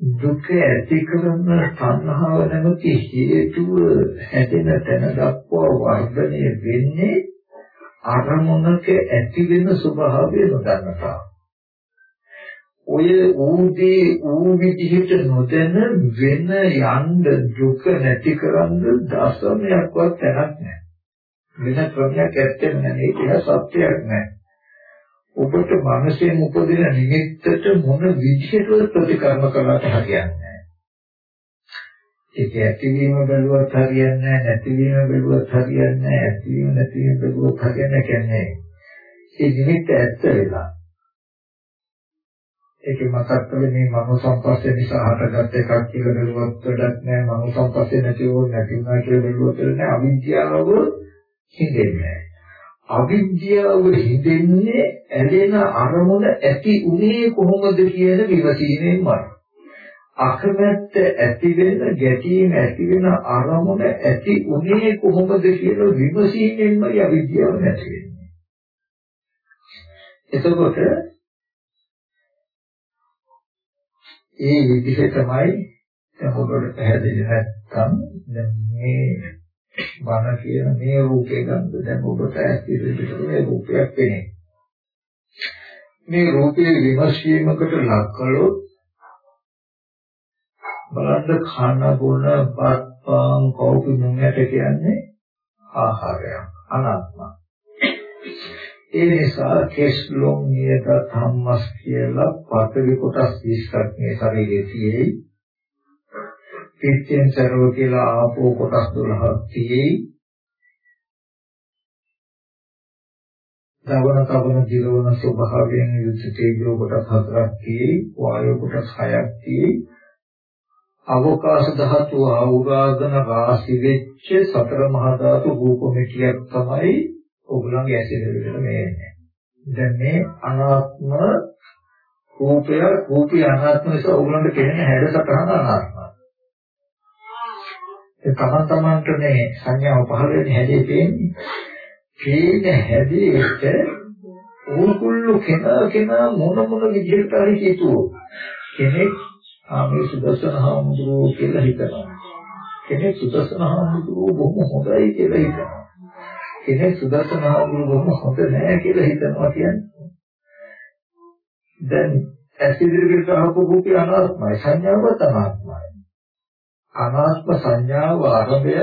දුක ඇති කරන තණ්හාව නැමැති හේතුව හැදෙන තැන දක්වා වර්ධනය වෙන්නේ අරමුණක ඇති වෙන ස්වභාවය නොදන්නවා. ඔය ඌදී ඌ විදිහට නොදැන වෙන යන්න දුක නැති කරන්න දසමයක්වත් තැනක් නැහැ. වෙන ක්‍රමයක් ඇත්තෙම නැහැ. ඒක සත්‍යයක් නැහැ. ඔබට මනසෙන් උපදින නිමිත්තට මොන විදිහටවත් ප්‍රතිකර්ම කළාට හරියන්නේ නැහැ. ඒක ඇතිවීම බැලුවත් හරියන්නේ නැහැ, නැතිවීම බැලුවත් හරියන්නේ නැහැ, ඇතිවීම නැතිවීම බැලුවත් හරියන්නේ නැහැ. ඒ නිමිත්ත ඇත්ත වෙලා. ඒක මතක් කළේ මේ මනෝ සංපස්සේ නිසා හටගත් එකක් කියලා බැලුවත් වැඩක් නැහැ. මනෝ සංපස්සේ නැතිව නැති වුණා කියලා බැලුවත් නැහැ. අවිද්‍යාව හිතෙන්නේ නැහැ. අවිද්‍යාව හිතෙන්නේ ඇලෙන අරමුණ ඇති උනේ කොහොමද කියන විමසීමෙන්මයි. අකමැත්ත ඇති වෙන ගැටීම ඇති වෙන අරමුණ ඇති උනේ කොහොමද කියලා විමසීමෙන්මයි අවිද්‍යාව නැති වෙන්නේ. එතකොට ඒ විදිහ තමයි දැන් ඔබට පැහැදිලි නැත්නම් දැන් මේ බණ කියන මේ රූපේ ගන්න දැන් ඔබට ඇස් ඉදිරියට මේ රූපයක් පෙනේ. මේ රූපයේ විමසීමකට ලක් කළොත් බලන්න කන බොන පත්පාන් කෝපි මුංගට කියන්නේ ආහාරයක් අනාත්ම. ඒ නිසා කෙස්ලොම් නියත ධම්මස් කියලා පතරි කොටස් 20ක් මේ ශරීරයේ තියෙයි. පිටෙන් සරව කියලා ආපෝ කොටස් 12ක් තියෙයි. දවන තවන දිරවන ස්වභාවයෙන් යුක්ත තේජෝ කොටස් හතරක් තියෙයි. වායෝ කොටස් හයක් තියෙයි. අවකාශ ධාතු ආවුරාදන රාශි වෙච්ච සතර මහා ධාතු රූප මෙටියක් තමයි ඕගොල්ලන්ගේ ඇසින් විතර මේ දැන් මේ අනාත්ම රූපය රූපී අනාත්ම නිසා ඕගොල්ලන්ට පේන හැඩ සටහන අනාත්මයි. ඒ තමන් තමන්ට මේ සංඥාව පහළ වෙන හැටි පේන්නේ. පේන හැදීට ඕගොල්ලෝ කෙනා කෙනා මොන මොන විදිහට හරි හිතුවෝ කෙනෙක් ආමේ සුදස්සන හාමුදුරුවෝ කියලා හිතනවා. කෙනෙක් සුදස්සන හාමුදුරුවෝ බොහොම හොඳයි කියලා හිතනවා. කෙනෙක් සුදස්සන හාමුදුරුවෝ හොඳ නෑ කියලා හිතනවා කියන්නේ. දැන් ඇස් ඉදිරියට අහපු රූපය අනාත්මයි සංඥාවත් අනාත්මයි. අනාත්ම සංඥාව ආරම්භය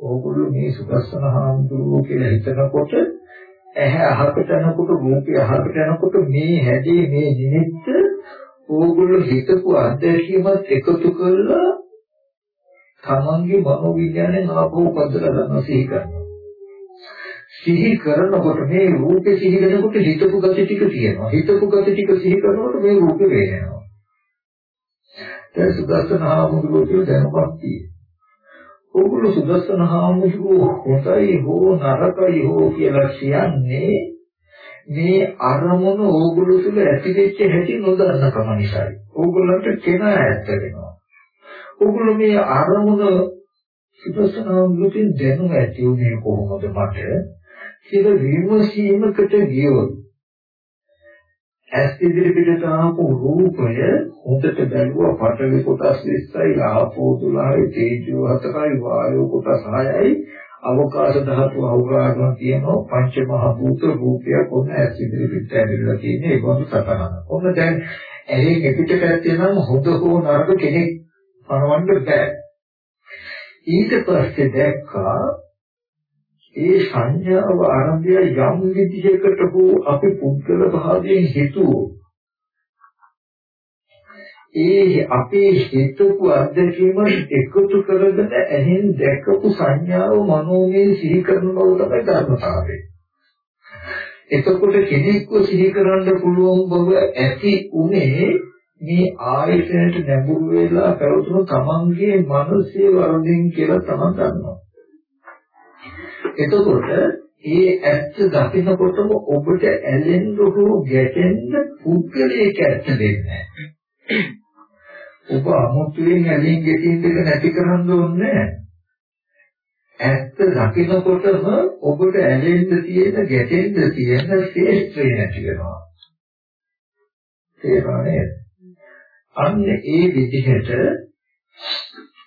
ඕගොල්ලෝ මේ සුදස්සන හාමුදුරුවෝ කියලා හිතනකොට ඇහැ අහකට යනකොට රූපය අහකට යනකොට මේ හැදී මේ නිමිත්ත ඕගොල්ලෝ හිතපු අත්දැකීමත් එකතු කරලා තමන්ගේ මනෝවිද්‍යාවෙන් ආපහු පදලා ගන්න සිහි කරනවා. සිහි කරනකොට මේ රූපේ සිහි වෙනකොට හිතපු gati ටික තියෙනවා. හිතපු gati ටික සිහි කරනකොට මේ රූපේ වෙනවා. දැන් සුදස්සන හාමුදුරුවෝ කියන දැනුමක් තියෙනවා. ඕගොල්ලෝ සුදස්සන හාමුදුරුවෝ හොඳයි හෝ නරකයි හෝ කියලා කියන්නේ මේ අරමුණ ඕගොල්ලෝ තුළ ඇති වෙච්ච හැටි නොදන්න කම නිසායි. ඕගොල්ලන්ට කෙනා ඇත්ත වෙනවා. ඕගොල්ලෝ මේ අරමුණ සුදස්සනාමුලකින් දැනුම ඇති උනේ කොහොමද මට? කියලා විමසීමකට ගියොත් ඇස් ඉදිරි පිටට ආපු රූපය හොඳට බැලුවා පටවි කොටස් 20යි ආපෝ 12යි තේජෝ 4යි වායෝ කොටස් 6යි අවකාශ ධාතු අවකාශන තියෙනවා පංච මහ භූත රූපයක් ඔන්න ඇස් ඉදිරි පිට ඇවිල්ලා තියෙන්නේ ඒ වගේ සතහන. ඔන්න දැන් ඇහි පිට පැත්තේ නම් හොඳ හෝ නරක කෙනෙක් පනවන්න බෑ. ඊට පස්සේ දැක්කා ඒ සංඥාව ආරම්භය යම් විදිහකට හෝ අපි පුද්ගල භාවයෙන් හිතුවෝ ඒ අපේ හිතපු අත්දැකීම එකතු කරගෙන ඇහෙන් දැකපු සංඥාව මනෝමය සිහි කරන බව තමයි ධර්මතාවය. එතකොට කෙනෙක්ව සිහි කරන්න පුළුවන් බව ඇති උනේ මේ ආයතනයට නැඹුරු වෙලා පැවතුණු තමන්ගේ මනසේ වරදින් කියලා තමන් දන්නවා. එතකොට ඒ ඇත්ත දකිනකොටම ඔබට ඇලෙන්න හෝ ගැටෙන්න පුද්ගලයෙක් ඇත්ත දෙන්නේ ඔබ අමුතුවෙන් ඇලින් ගෙටින් දෙක නැති කරන්න ඕනේ ඇත්ත දකිනකොටම ඔබට ඇලෙන්න තියෙන ගැටෙන්න තියෙන ශේෂ්ත්‍රය නැති වෙනවා. තේරුණා අන්න ඒ විදිහට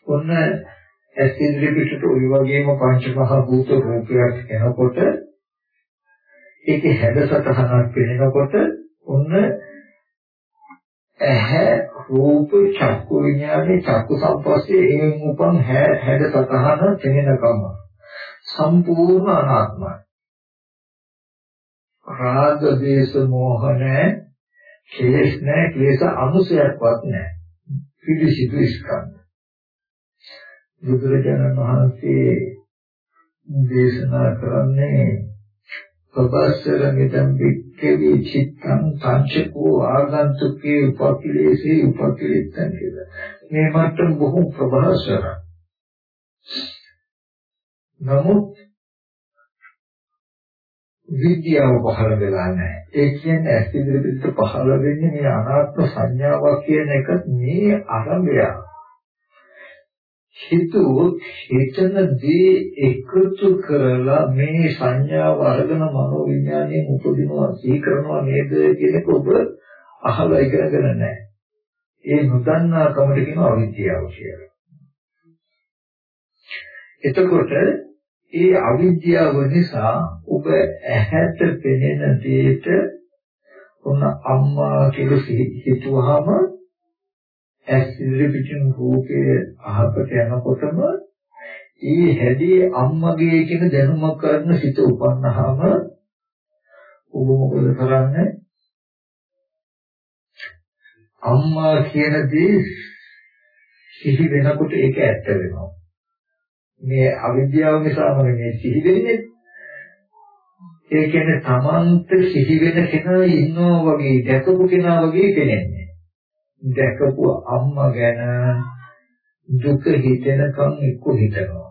ඔන්න ඇස් ඉන්ද්‍රිය පිටට ওই වගේම පංච මහ භූත රූපයක් එනකොට ඒකේ හැඩසටහනක් පෙනෙනකොට ඔන්න ඇහැ රූප චක්කු විඥානේ චක්කු සංපස්සේ එයින් උපන් හැඩ සතහන තෙහෙනකම සම්පූර්ණ අනාත්මයි. රාග දේශ මොහ නැහැ කෙලෙස් නැහැ ක්ලේශ අනුසයක්වත් නැහැ. පිළිසිදු ස්කන්ධ. බුදුරජාණන් වහන්සේ දේශනා කරන්නේ ප්‍රබස්සර මෙතම් වික්කේ චිත්තං පංචකෝ ආගන්තුකේ උපකිලේසේ උපකිලිට්ඨං කියලා. මේ මට්ටම බොහොම ප්‍රබහසර. නමුත් විද්‍යාව පහළ වෙලා නැහැ. ඒ කියන්නේ ඇස් ඉදිරියට පහළ වෙන්නේ මේ අනාත්ම සංඥාවක් කියන එක මේ අරඹය. හිතුවොත් හිතන දේ එකතු කරලා මේ සංඥාව අරගෙන මනෝ විඥාණයෙන් උපදිනවා සිහි කරනවා නේද කියන එක ඔබ අහලා ඉගෙනගෙන නැහැ. ඒ නොදන්නා කමට කියන අවිද්‍යාව කියලා. එතකොට ඒ අවිද්‍යාව නිසා ඔබ ඇහැට පෙනෙන දෙයට ඔන්න අම්මා කියලා හිතුවාම ඇස් ඉදිරි පිටින් රූපයේ අහකට යනකොටම ඒ හැදී අම්මගේ කියන දැනුම කරන සිත උපන්නාම ඔබ මොකද කරන්නේ? අම්මා කියන දේ සිහි වෙනකොට ඒක ඇත්ත වෙනවා. මේ අවිද්‍යාව නිසාම මේ සිහි වෙන්නේ. ඒ කියන්නේ තමන්ට සිහි වෙන කෙනා ඉන්නවා වගේ දැකපු කෙනා වගේ පෙනෙන්නේ. දැකපු අම්මා ගැන දුක හිතෙනකම් එක්ක හිතනවා.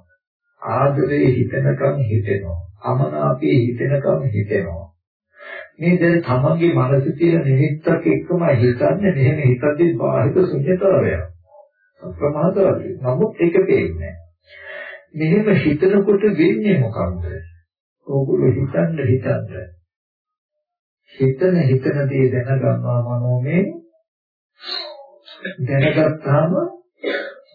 ආදරේ හිතනකම් හිතෙනවා. අමනාපේ හිතනකම් හිතෙනවා. මේ දැන් තමන්ගේ මනසේ තියෙන නිමිත්තක් එක්කම හිතන්නේ. මෙහෙම හිතද්දී බාහිර ශුන්‍යතාවයක්. ප්‍රමාදවලු නමුත් ඒක පේන්නේ මෙහෙම හිතනකොට වෙන්නේ මොකක්ද? ඕගොල්ලෝ හිතන්න හිතන්න. හිතන හිතන දේ දැනගන්නවා මනෝමේ දැනගත්තාම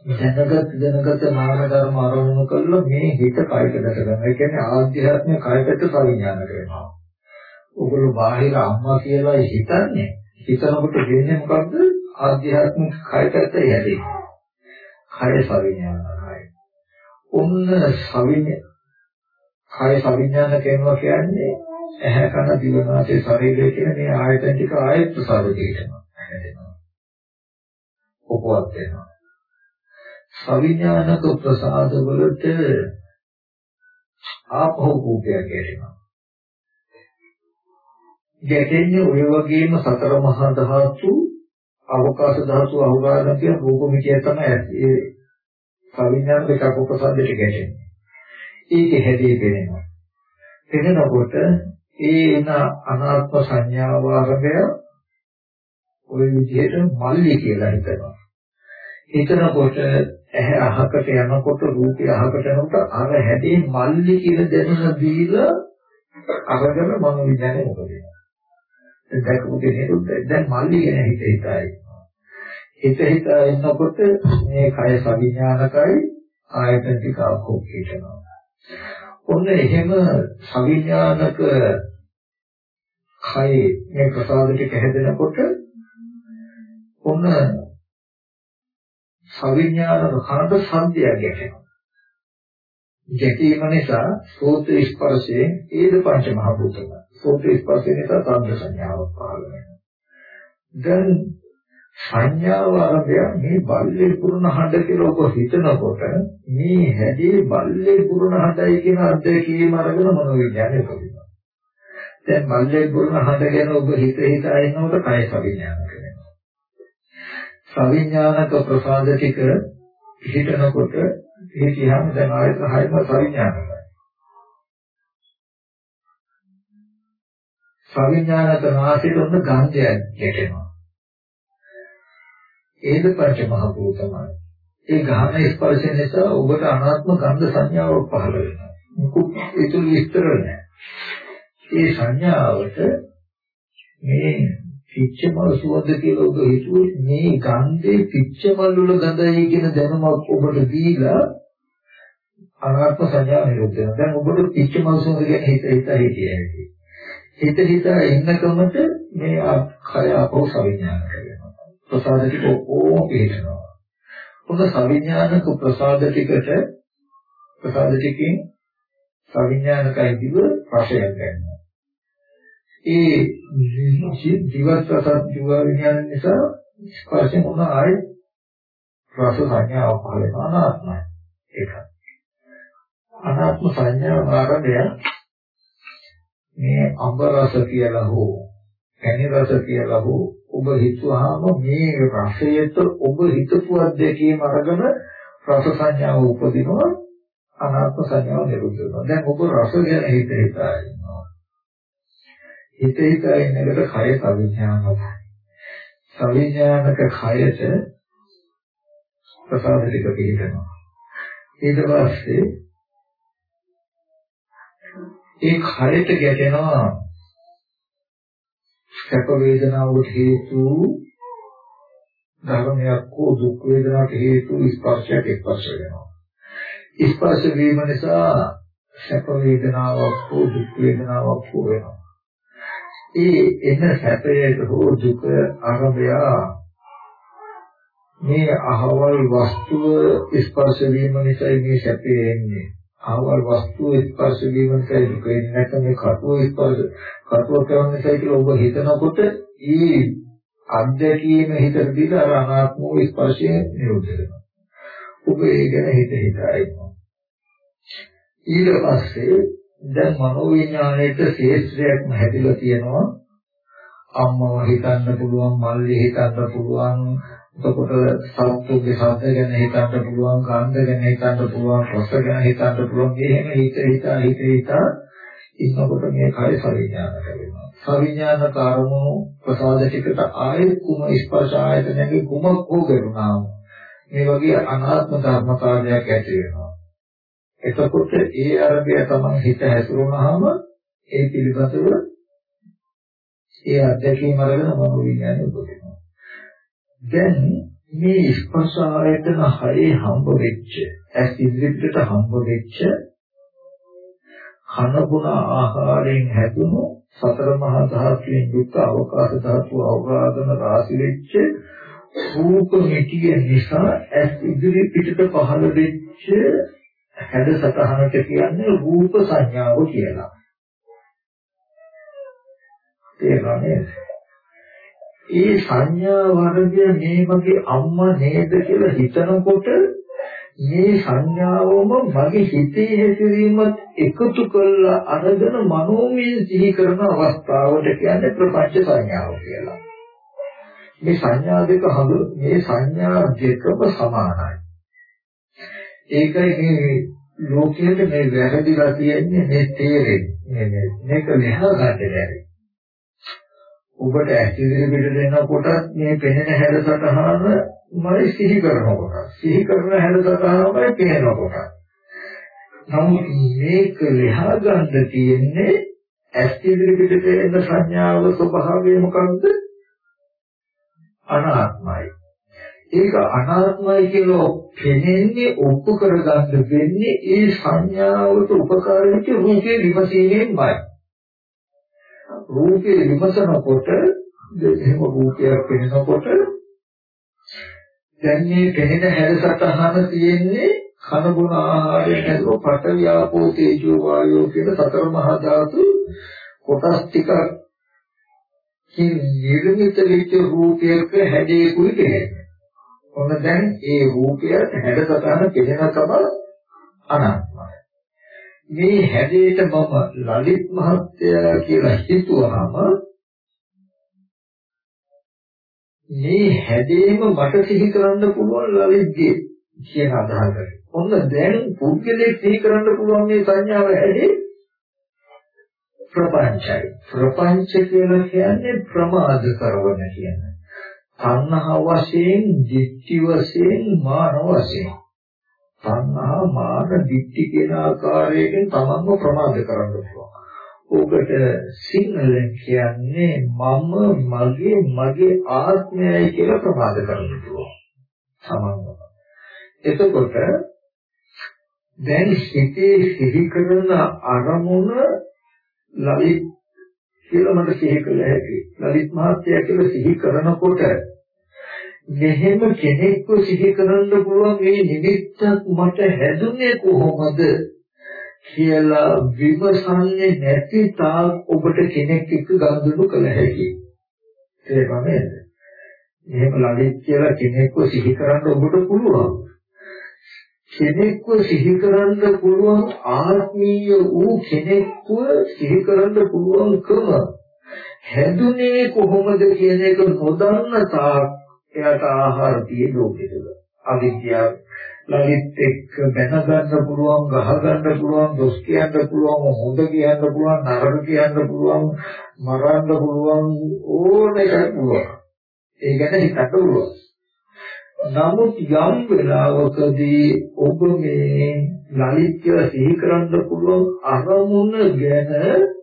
දැනගත් දැනගත නාම ධර්ම අරමුණු කළා මේ හිත කයට දැක ගන්න. ඒ කියන්නේ ආධ්‍යාත්මික කයකට පරිඥාන කරනවා. ඔගොල්ලෝ බාහිර අම්මා කියලා හිතන්නේ. හිතනකොට වෙන්නේ මොකද්ද? ආධ්‍යාත්මික කයකට යැදෙන්නේ. කය පරිඥානයි. ඔන්න සවිඥ කය පරිඥාන කරනවා කියන්නේ ඇහැ කන දිව නාසය ශරීරය කියන මේ ආයතන ටික ආයත් ප්‍රසාර දෙනවා. හැදෙනවා. උපවත් වෙනවා. සවිඥානික ප්‍රසාද වලට ආපහු රූපයක් ගැටෙනවා. ගැටෙන්නේ ඔය වගේම සතර මහා ධාතු අවකාශ ධාතු අහුගාන කියන රූපමිතිය තමයි ඒ සවිඥානික එකක ප්‍රසාදයට ගැටෙන්නේ. ඒක හැදී පෙනෙනවා. පෙනෙනකොට ඒ එන අනාත්ම සංඥාව ආරම්භය ওই විදිහට මල්ලි කියලා හිතනවා. හිතනකොට ඇහැ අහකට යනකොට රූපය අහකට යනකොට අර හැදී මල්ලි කියලා දැනුන දීලා අරගෙන මම විඥානේ මොකද දැන් දැකපු කෙනෙකුට දැන් මල්ලි ගැන හිත හිතා ඉන්නවා. හිත හිතා ඉන්නකොට මේ කය සවිඥානකයි ආයතන ටික අකෝපේටනවා ඔන්න එහෙම සවිඥානක කය මේ ප්‍රසාද ටික හැදෙනකොට ඔන්න සවිඥානික කනට සද්දයක් ගැටෙනවා. ගැටීම නිසා සෝත ස්පර්ශයෙන් ඒද පංච මහ භූතම. සෝත ස්පර්ශය නිසා සම්ද සංඥාවක් පහළ වෙනවා. දැන් සංඥාව ආරම්භය මේ බල්ලේ පුරුණ හඬ කියලා ඔබ හිතනකොට මේ හැදී බල්ලේ පුරුණ හඬයි කියන අර්ථය අරගෙන මනෝවිද්‍යාවේ උපදිනවා. දැන් බල්ලේ පුරුණ හඬ ගැන ඔබ හිත හිතා ඉන්නකොට කය සවිඥානික සවිඥානික ප්‍රසාද ටික හිතනකොට ඒ කියහම දැන් ආයත හයම සවිඥානිකයි. සවිඥානික නාසයට ඔන්න ගන්ධයක් ගැටෙනවා. ඒද පංච මහ භූතමයි. ඒ ගහන ස්පර්ශය නිසා ඔබට අනාත්ම ගන්ධ සංඥාවක් පහළ වෙනවා. මුකුත් ඒක විස්තර නැහැ. ඒ සංඥාවට මේ පිච්චමල් සුවඳ කියලා ඔබ හිතුවොත් මේ ගන්ධේ පිච්චමල් වල ගඳයි කියන දැනුමක් ඔබට දීලා අනාත්ම සංඥා නිරුද්ධ වෙනවා. දැන් ඔබට පිච්චමල් සුවඳ ගැන හිත හිත හිතයි. හිත හිත ඉන්නකමට මේ කය අපෝ සවිඥාන කරනවා. ප්‍රසාද ටික ඕම පිළිනවා. ඔබ සවිඥානික ප්‍රසාද ටිකට ප්‍රසාද ටිකෙන් සවිඥානිකයි දිව රසයක් ගන්නවා. ඒ ජීවත් රස ජීව විඥාන නිසා ස්පර්ශයෙන් මොන ආයි රස සංඥාව පහළ වෙනවා අනාත්මයි. ඒක. අනාත්ම සංඥාව ආරම්භය මේ අඹ රස කියලා හෝ කැණි රස කියලා හෝ ඔබ හිතුවාම මේ රසයට ඔබ හිතපු අධ්‍යක්ීම අරගෙන රස සංඥාව උපදිනවා අනාත්ම සංඥාව නිරුද්ධ වෙනවා. දැන් ඔබ රස ගැන හිත හිතායි හිත හිත ඉන්නකොට කය සවිඥානිකයි. සවිඥානික කයට ප්‍රසාද ටික පිළිගනවා. ඊට පස්සේ ඒ කයට ගැටෙනවා සැප වේදනාවට හේතු ධර්මයක් හෝ දුක් වේදනාවට හේතු ස්පර්ශයක් ස්පර්ශ වෙනවා. ස්පර්ශ වීම නිසා සැප වේදනාවක් හෝ දුක් වේදනාවක් හෝ වෙනවා. ඒ එන සැපයට හෝ දුක අරබය මේ අහවල් වස්තුව ස්පර්ශ වීම නිසා මේ සැපේ එන්නේ. අහවල් වස්තුව ස්පර්ශ වීම නිසා දුක එන්නේ නැත්නම් මේ කටුව ස්පර්ශ කටුව කරන නිසා කියලා ඔබ හිතනකොට ඒ අධ්‍යක්ීම හිතට දීලා අර අනාත්ම වූ ස්පර්ශය නිරුද්ධ වෙනවා. ඔබ ඒ ගැන හිත හිතා ඉන්නවා. ඊට පස්සේ දැන් මනෝවිඥාණයට ශේෂ්ත්‍රයක්ම හැදිලා තියෙනවා. අම්මව හිතන්න පුළුවන්, මල්ලි හිතන්න පුළුවන්, එතකොට සත්තුගේ ශබ්ද ගැන හිතන්න පුළුවන්, ගන්ධ ගැන හිතන්න පුළුවන්, රස ගැන හිතන්න පුළුවන්. එහෙම හිත හිතා හිත හිතා ඉන්නකොට මේ කය සවිඥාන වෙනවා. සවිඥාන කාරණෝ ප්‍රසාද ටිකට ආයෙත් කුම ස්පර්ශ ආයතනයේ කුමක් හෝ ගරුණාම මේ වගේ අනාත්ම ධර්මතාවයක් ඇති වෙනවා. එතකොට ඒ අරබය තමයි හිත හැසිරුණාම ඒ පිළිබඳව ඒ අධ්‍යක්ෂීම අරගෙන මනෝ විඥානය උපදිනවා. දැන් මේ ස්පර්ශ ආයතන හයේ හම්බ වෙච්ච ඇස් ඉදිරියට හම්බ වෙච්ච කන බොන ආහාරයෙන් හැදුණු සතර මහා ධාතුයෙන් යුක්ත අවකාශ ධාතුව අවරාධන රාශි වෙච්ච රූප මිටිය නිසා ඇස් ඉදිරි පිටට පහළ වෙච්ච හැඩ සතහනට කියන්නේ රූප සංඥාව කියලා. තේරුණානේ? ඒ සංඥා වර්ගය මේ වගේ අම්මා නේද කියලා හිතනකොට මේ සංඥාවම මගේ හිතේ හැසිරීමත් එකතු කරලා අරගෙන මනෝමය සිහි කරන අවස්ථාවට කියන්නේ ප්‍රපංච සංඥාව කියලා. මේ සංඥා දෙක හඳු මේ සංඥා දෙකම සමානයි. ඒකයි මේ ලෝකයේ මේ වැරදිලා තියෙන්නේ මේ තේරෙන්නේ. මේ මේක මෙහා ගන්න බැරි. ඔබට ඇසිදිරි පිට දෙනකොට මේ පෙනෙන හැඩසටහන මම සිහි කරනකොට සිහි කරන හැඩසටහනමයි පේනකොට නමුත් මේක ලෙහා ගන්න තියෙන්නේ ඇසිදිරි පිට එන සංඥාව ස්වභාවය මොකක්ද අනාත්මයි. ඒක අනාත්මයි කියලා පෙනෙන්නේ ඔප්පු කරගන්න වෙන්නේ ඒ සංඥාවට උපකාර වෙච්ච රූපේ විමසීමෙන්මයි. රූපේ විමසනකොට එහෙම රූපයක් පෙනෙනකොට දැන් මේ පෙනෙන හැඩසටහන තියෙන්නේ කන බොන ආහාරයෙන් ඇතුළු පඨ ව්‍යාපෝ තේජෝ වායෝ කියන සතර මහා ධාතු කොටස් ටික නිර්මිත වෙච්ච රූපයක හැඩයකුයි පෙනෙන්නේ. ඔන්න දැන් ඒ රූපය හැඩසටහන පෙනෙනකම අනාත්මයි. මේ හැඩයට මම ලලිත් මහත්තයා කියලා හිතුවාම මේ හැඩේම මට සිහි කරන්න පුළුවන් ලලිත්ගේ කියන අදහසයි. ඔන්න දැන් පුද්ගලෙක් සිහි කරන්න පුළුවන් මේ සංඥාව හැඩේ ප්‍රපංචයි. ප්‍රපංච කියලා කියන්නේ ප්‍රමාද කරවන කියන්නේ. තණ්හා වශයෙන්, ditthi වශයෙන්, මාන වශයෙන්. තණ්හා, මාන, ditthi කියන ආකාරයෙන් තමන්ව ප්‍රමාද කරන්න පුළුවන්. ඔබට සිංහලෙන් කියන්නේ මම මගේ මගේ ආත්මයයි කියලා ප්‍රමාද කරන්න පුළුවන්. තමන්ව. එතකොට දැන් හිතේ සිහි කරන අරමුණ ලලිත් කියලා මට සිහි කළ හැකි. ලලිත් මහත්තයා කියලා සිහි කරනකොට මෙහෙම කෙනෙක්ව සිහි කරන්න පුළුවන් මේ නිමිත්තක් මට හැදුනේ කොහොමද කියලා විමසන්නේ නැති තාක් ඔබට කෙනෙක් එක්ක ගනුදෙනු කළ හැකියි. ඒක නේද? එහෙම ලලිත් කියලා කෙනෙක්ව සිහි කරන්න ඔබට පුළුවන්. කෙනෙක්ව සිහි කරන්න පුළුවන් ආත්මීය වූ කෙනෙක්ව සිහි කරන්න පුළුවන්කම හැදුනේ කොහොමද කියන එක නොදන්න තාක් එයාට ආහාර තියෙ ලෝකෙ තුල අවිද්‍යාව. ලලිත් එක්ක බැන ගන්න පුළුවන් ගහ ගන්න පුළුවන් දොස් කියන්න පුළුවන් හොඳ කියන්න පුළුවන් නරක කියන්න පුළුවන් මරන්න පුළුවන් ඕන එකක් පුළුවන්. ඒ ගැන හිතන්න පුළුවන්. නමුත් යම් වෙලාවකදී ඔබ මේ ලලිත්‍ය සිහි කරන්න පුළුවන් අරමුණ ගැන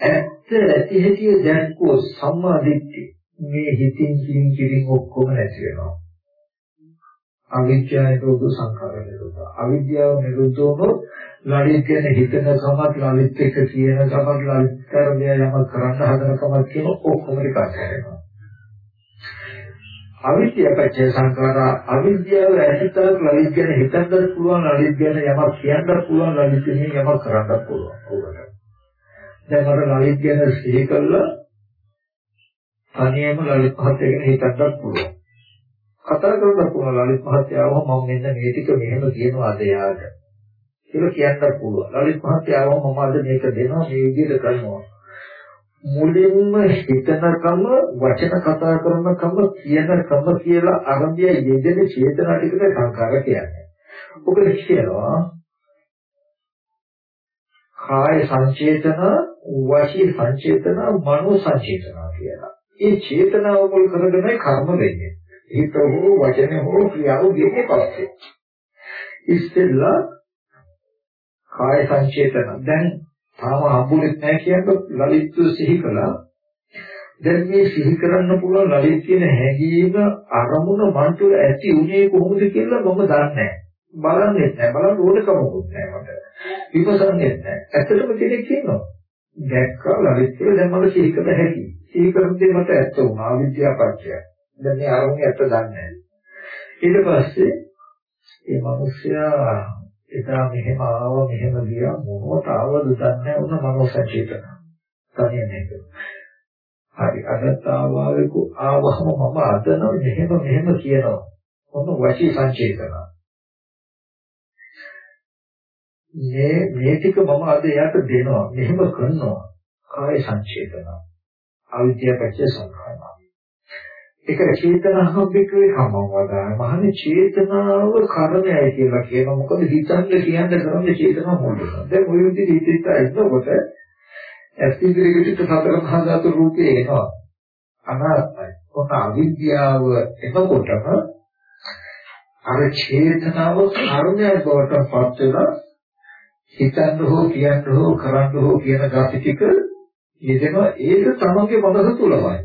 ඇත්ත ඇති හැටි දැක්කෝ සම්මා දිට්ඨි මේ හිතින් කිලින් කිලින් ඔක්කොම නැති වෙනවා අවිද්‍යාව නිරෝධ සංඛාර නිරෝධ. අවිද්‍යාව නිරෝධ වුණොත් ලලිත කියන හිතන කමක් ලලිත එක කියන කමක් ලලිත කර්මය යමක් කරන්න හදන කමක් කියන ඔක්කොම ටික අත්හැරෙනවා. අවිද්‍යාව පත්‍ය සංඛාර අවිද්‍යාව ඇතිතර ලලිත කියන හිතන්නත් පුළුවන් ලලිත කියන යමක් කියන්නත් පුළුවන් ලලිත කියන යමක් කරන්නත් පුළුවන්. දැන් මට ලලිත කියන සිහි කළා තනියම ලලිත පහත් ගැන හිතන්නත් පුළුවන්. කතා කරන්න පුළුවන් ලලිත මහත්තයාව මම මෙන්න මේ ටික මෙහෙම කියනවා අද යාට. කියලා කියන්නත් පුළුවන්. ලලිත මහත්තයාව මම අද මේක දෙනවා මේ විදිහට කරනවා. මුලින්ම හිතනකම වචන කතා කරනකම කියනකම කියලා අරඹය යෙදෙන චේතනා ටිකට සංකාර කියන්නේ. ඔබ කියනවා කාය සංචේතන, වාචී සංචේතන, මනෝ සංචේතන කියලා. ඒ චේතනාව මුල් කරගෙන කර්ම වෙන්නේ. හිත හෝ වචන හෝ ක්‍රියාව දෙන්නේ පස්සේ. ඉස්සෙල්ලා කාය සංචේතන. දැන් තාම හම්බුනේ නැහැ කියන්නේ ලලිත් සිහි කළා. දැන් මේ සිහි කරන්න පුළුවන් ලලිත් කියන හැඟීම අරමුණ මන්ට ඇති උනේ කොහොමද කියලා මම දන්නේ නැහැ. බලන්නේ නැහැ. බලන්න ඕනකමකුත් නැහැ මට. විපසන්නේ නැහැ. ඇත්තටම කෙනෙක් ඉන්නවා. දැක්කා ලලිත් කියලා දැන් මම සිහි කළ හැකි. සිහි කරද්දී මට ඇත්ත වුණා විද්‍යාව පත්‍යය. දැන් මේ අරමුණ ඇත්ත දන්නේ නැහැ. ඊට පස්සේ මේ මිනිස්සයා එදා මෙහෙම ආව මෙහෙම ගියා මොනවට ආවද දන්නේ උන මනෝසචේතන. තනියම නේද? හරි අදත් ආවාලෙකු ආවහම මම අදන මෙහෙම මෙහෙම කියනවා. මොන වචී සංචේතන. මේ මේ ටික මම අද එයාට දෙනවා. මෙහෙම කරනවා. කාය සංචේතන. අවිද්‍යාව පත්‍ය සංඛාරා. ඒක චේතනාවක් වික්‍රේ කමම වදාන. මහන්නේ චේතනාව කර්මයයි කියලා කියනවා. මොකද හිතන්න කියන්න කරන්නේ චේතනාව මොකද? දැන් ඔය විදිහට හිතෙත් ඉන්නකොට ඇස්තිදිරිගිට සතර මහා ධාතු රූපේ එනවා. අනාත්මයි. කොහොම අවිද්‍යාව එනකොටම අර චේතනාව කර්මයක් බවට පත් වෙලා හිතන්න හෝ කියන්න හෝ කරන්න හෝ කියන gati ටික යෙදෙනවා ඒක තමන්ගේ මනස තුලමයි.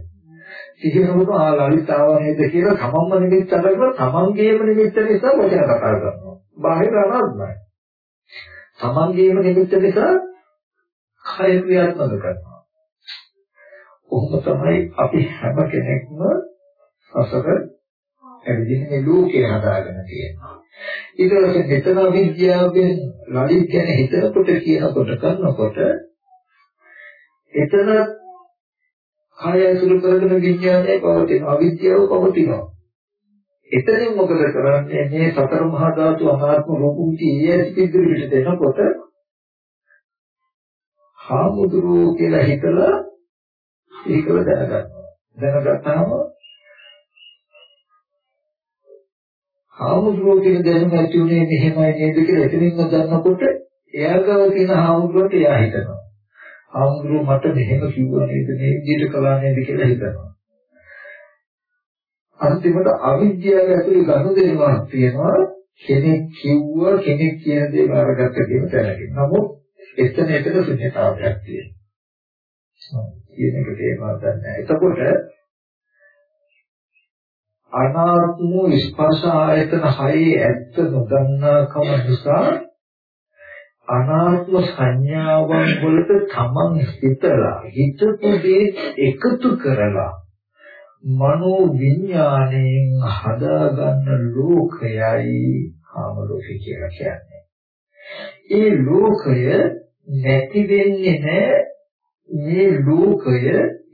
සිහිනකොට ආ ලලිතාව නේද කියලා තමන්ම නිමිත්ත අරගෙන තමන්ගේම නිමිත්ත නිසා වචන කතා කරනවා. බාහිර අනාත්මයි. තමන්ගේම නිමිත්ත නිසා කය ක්‍රියාත්මක කරනවා. කොහොම තමයි අපි හැම කෙනෙක්ම සසර ඇවිදින මේ ලෝකේ හදාගෙන තියෙනවා. ඊට පස්සේ මෙතන විද්‍යාවෙන් ලලිත් ගැන හිතනකොට කියනකොට කරනකොට එතන කාය ඇසුරු කරගෙන විඥානය පවතින අවිද්‍යාව පවතිනවා. එතනින් මොකද කරන්නේ මේ සතර මහා ධාතු අනාත්ම රූපුන්ටි ඊයස් පිළිවිට දෙනකොට හාමුදුරුවෝ කියලා හිතලා ඒකව දැනගන්නවා. දැනගත්තාම හාමුදුරුවෝ කියන දැනුම ඇති උනේ මෙහෙමයි නේද කියලා එතනින්ම දන්නකොට එයාගව තියෙන හාමුදුරුවෝට එයා හිතනවා. හාමුදුරුවෝ මට මෙහෙම කිව්වා නේද මේ විදිහට කළා නේද කියලා හිතනවා. අන්තිමට අවිද්‍යාව ඇතුලේ ගනුදෙනුවක් තියෙනවා කෙනෙක් කිව්වා කෙනෙක් කියන දේ බාරගත්ත කියන තැනකින්. නමුත් එතන එතන ශුන්‍යතාවයක් තියෙනවා. කියන එක තේරුම් ගන්න. එතකොට අනාත්ම ස්පර්ශ ආයතන හයේ ඇත්ත නොදන්නාකම නිසා අනාත්ම සංඥාවන් වලට තමන් හිතලා හිතපු දේ එකතු කරලා මනෝ විඥාණයෙන් හදාගන්න ලෝකයයි කාම ලෝකය කියලා කියන්නේ. ඒ ලෝකය නැති වෙන්නේ නැහැ මේ ලෝකය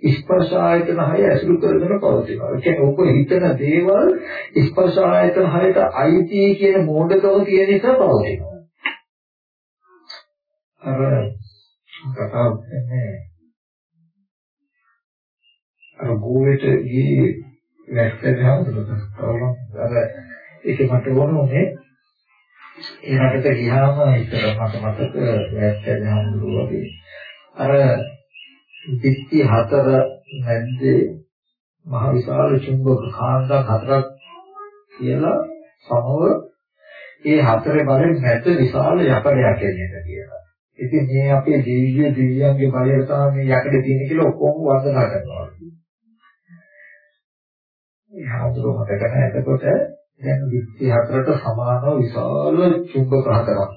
ස්පර්ශ ආයතන හය ඇසුරු කරගෙන පවතිනවා. ඒ කියන්නේ ඔක හිතන දේවල් ස්පර්ශ ආයතන හයට අයිති කියන මෝඩකම තියෙන නිසා පවතිනවා. අර කතාව කියන්නේ අර ගෝවෙට ගියේ වැස්සෙනවා තවම අර ඒක මට වුණේ ඒ රටට ගියාම ඉතල මට මතක වැස්සෙනවා වගේ අර පිටි හතර මැද්දේ මහ විශාල චුම්බක කාන්දක් හතරක් කියලා සමව ඒ හතරේ බලෙන් මැද විශාල යකඩයක් එන්නේ කියලා. ඉතින් මේ අපේ දිව්‍ය දිව්‍යන්ගේ බලයට තමයි මේ යකඩ තියෙන කියලා ඔක්කොම වන්දනා කරනවා. ඒ හඳුරු මතක නැහැ. එතකොට දැන් විත්ති හතරට සමානව විශාල චුම්බක හතරක්.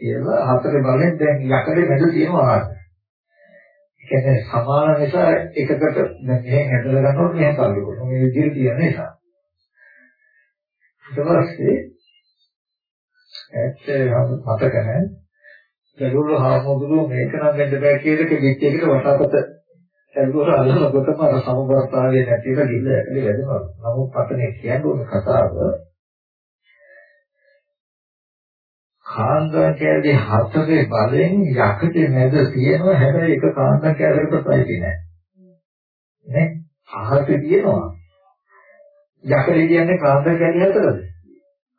කියලා හතරේ බලෙන් දැන් යකඩේ මැද තියෙනවා ආකාරය. කියන්නේ සමාන නිසා එකකට දැන් මෙහෙන් ඇදලා ගන්නකොට මෙහෙන් පල්ලි කරනවා. මේ විදිහට තියෙන නිසා. ඊට පස්සේ ඇත්ත මතක නැහැ. ඒගොල්ලෝ හාමුදුරුවෝ මේක නම් වෙන්න බෑ කියලා කිව්වෙත් ඒකට වටාපත ඒගොල්ලෝ අල්ලනකොටම අර සමබරතාවය නැතිව ගිල්ල ඇතුලේ වැදෙනවා. නමුත් පතනේ කියන්න ඕන කතාව කාන්දා කැලේ හතරේ බලෙන් යකඩේ මැද තියෙනවා හැබැයි එක කාන්දා කැලේකට පයිති නැහැ. නේ? අහසේ තියෙනවා. යකඩේ කියන්නේ කාන්දා කැලේ හතරද?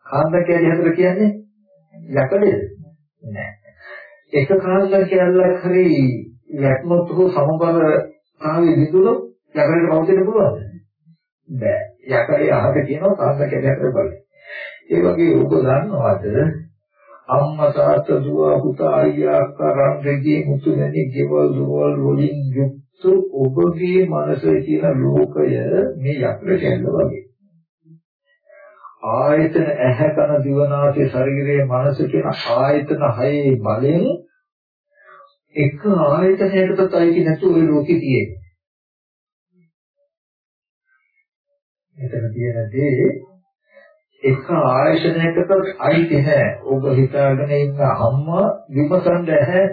කාන්දා කැලේ හතර කියන්නේ යකඩේද? නෑ. එක කාන්දා කැලලක් හරි යක්මොත් හෝ සමබර ආවේ විදුණු යකඩේට පවතින්න පුළුවන්ද? බෑ. යකඩේ අහක තියෙනවා කාන්දා කැලේ හතර බලය. ඒ වගේ ඔබ දන්නවද අම්මා තාත්තා දුව පුතා අයියා අක්කා රන්දගේ මුතු වැනි ගෙවල් දොරවල් වලින් යුක්ත ඔබගේ මනසේ තියෙන ලෝකය මේ යක්‍ර කැල්ල වගේ. ආයතන ඇහැ කන දිවනාසය ශරීරයේ මනස කියන ආයතන හයේ බලෙන් එක ආයතනයකටත් අයිති නැතුව ওই ලෝකේ තියෙන්නේ. එතන තියෙන දේ එක ආයතනයකට අයිති නැහැ. ඔබ හිතාගෙන ඉන්න අම්මා විමසන්න ඇහැ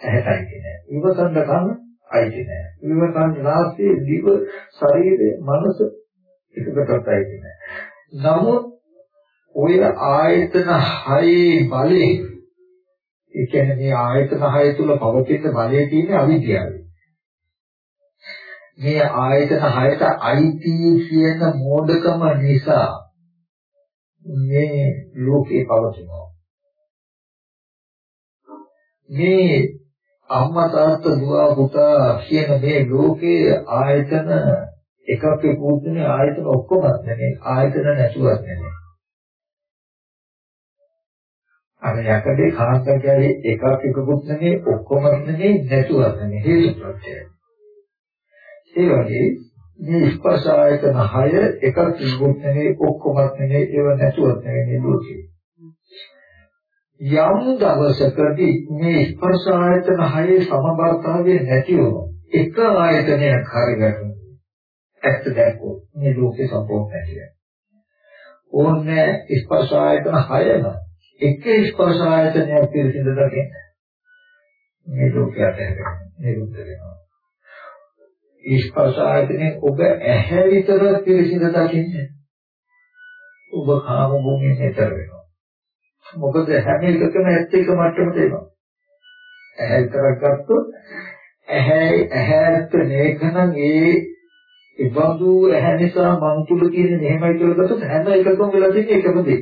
ඇහැටයි නෑ. විමසන්න කන අයිති නෑ. විමසන්න නාසය, දිව, ශරීරය, මනස එකකටත් අයිති නෑ. නමුත් ඔය ආයතන හයේ බලේ ඒ කියන්නේ මේ ආයතන හය තුල පවතින බලයේ තියෙන අවිද්‍යාවයි. මේ ආයතන හයට අයිති කියන මෝඩකම නිසා මේ ලෝකේ පවතිනවා. මේ අම්මා තාත්තා දුව පුතා කියන මේ ලෝකයේ ආයතන එකක් පුදුනේ ආයතන ඔක්කොම නෙමෙයි ආයතන නැතුවක් නෙමෙයි. අර යකඩේ කාන්තකයේ එකක් එකකුත් නෙමෙයි ඔක්කොම නෙමෙයි නැතුවක් නෙමෙයි හේතු ප්‍රත්‍යය. ඒ වගේ මේ ස්පර්ශ ආයතන 6 එකක් තිබුත් නෙවෙයි ඔක්කොමත් නෙවෙයි ඒව නැතුවත් නෙවෙයි මේ ලෝකේ. යම් දවසකදී මේ ස්පර්ශ ආයතන 6 සමබරතාවය නැති වුණොත් එක ආයතනයක් හරියට ඇත්ත දැක්කොත් මේ ලෝකේ සම්පූර්ණ නැති වෙනවා. ඕන්නේ ස්පර්ශ ආයතන 6ම එක ස්පර්ශ ආයතනයක් පිළිසිඳ දකින්න මේ ලෝකයට හැදෙනවා නිරුද්ධ වෙනවා. ස්පර්ශ ආයතනේ ඔබ ඇහැ විතර පිළිසිඳ දකින්නේ. ඔබ කාම භූමියෙන් ඈතර වෙනවා. මොකද හැම එකකම ඇත්ත එක මට්ටමට එනවා. ඇහැ විතරක් ගත්තොත් ඇහැ ඇහැත් නේකනම් ඒ ඉබඳු ඇහැ නිසා මං තුල තියෙන මෙහෙමයි කියලා ගත්තොත් හැම එකකම වෙලා තියෙන එකම දේ.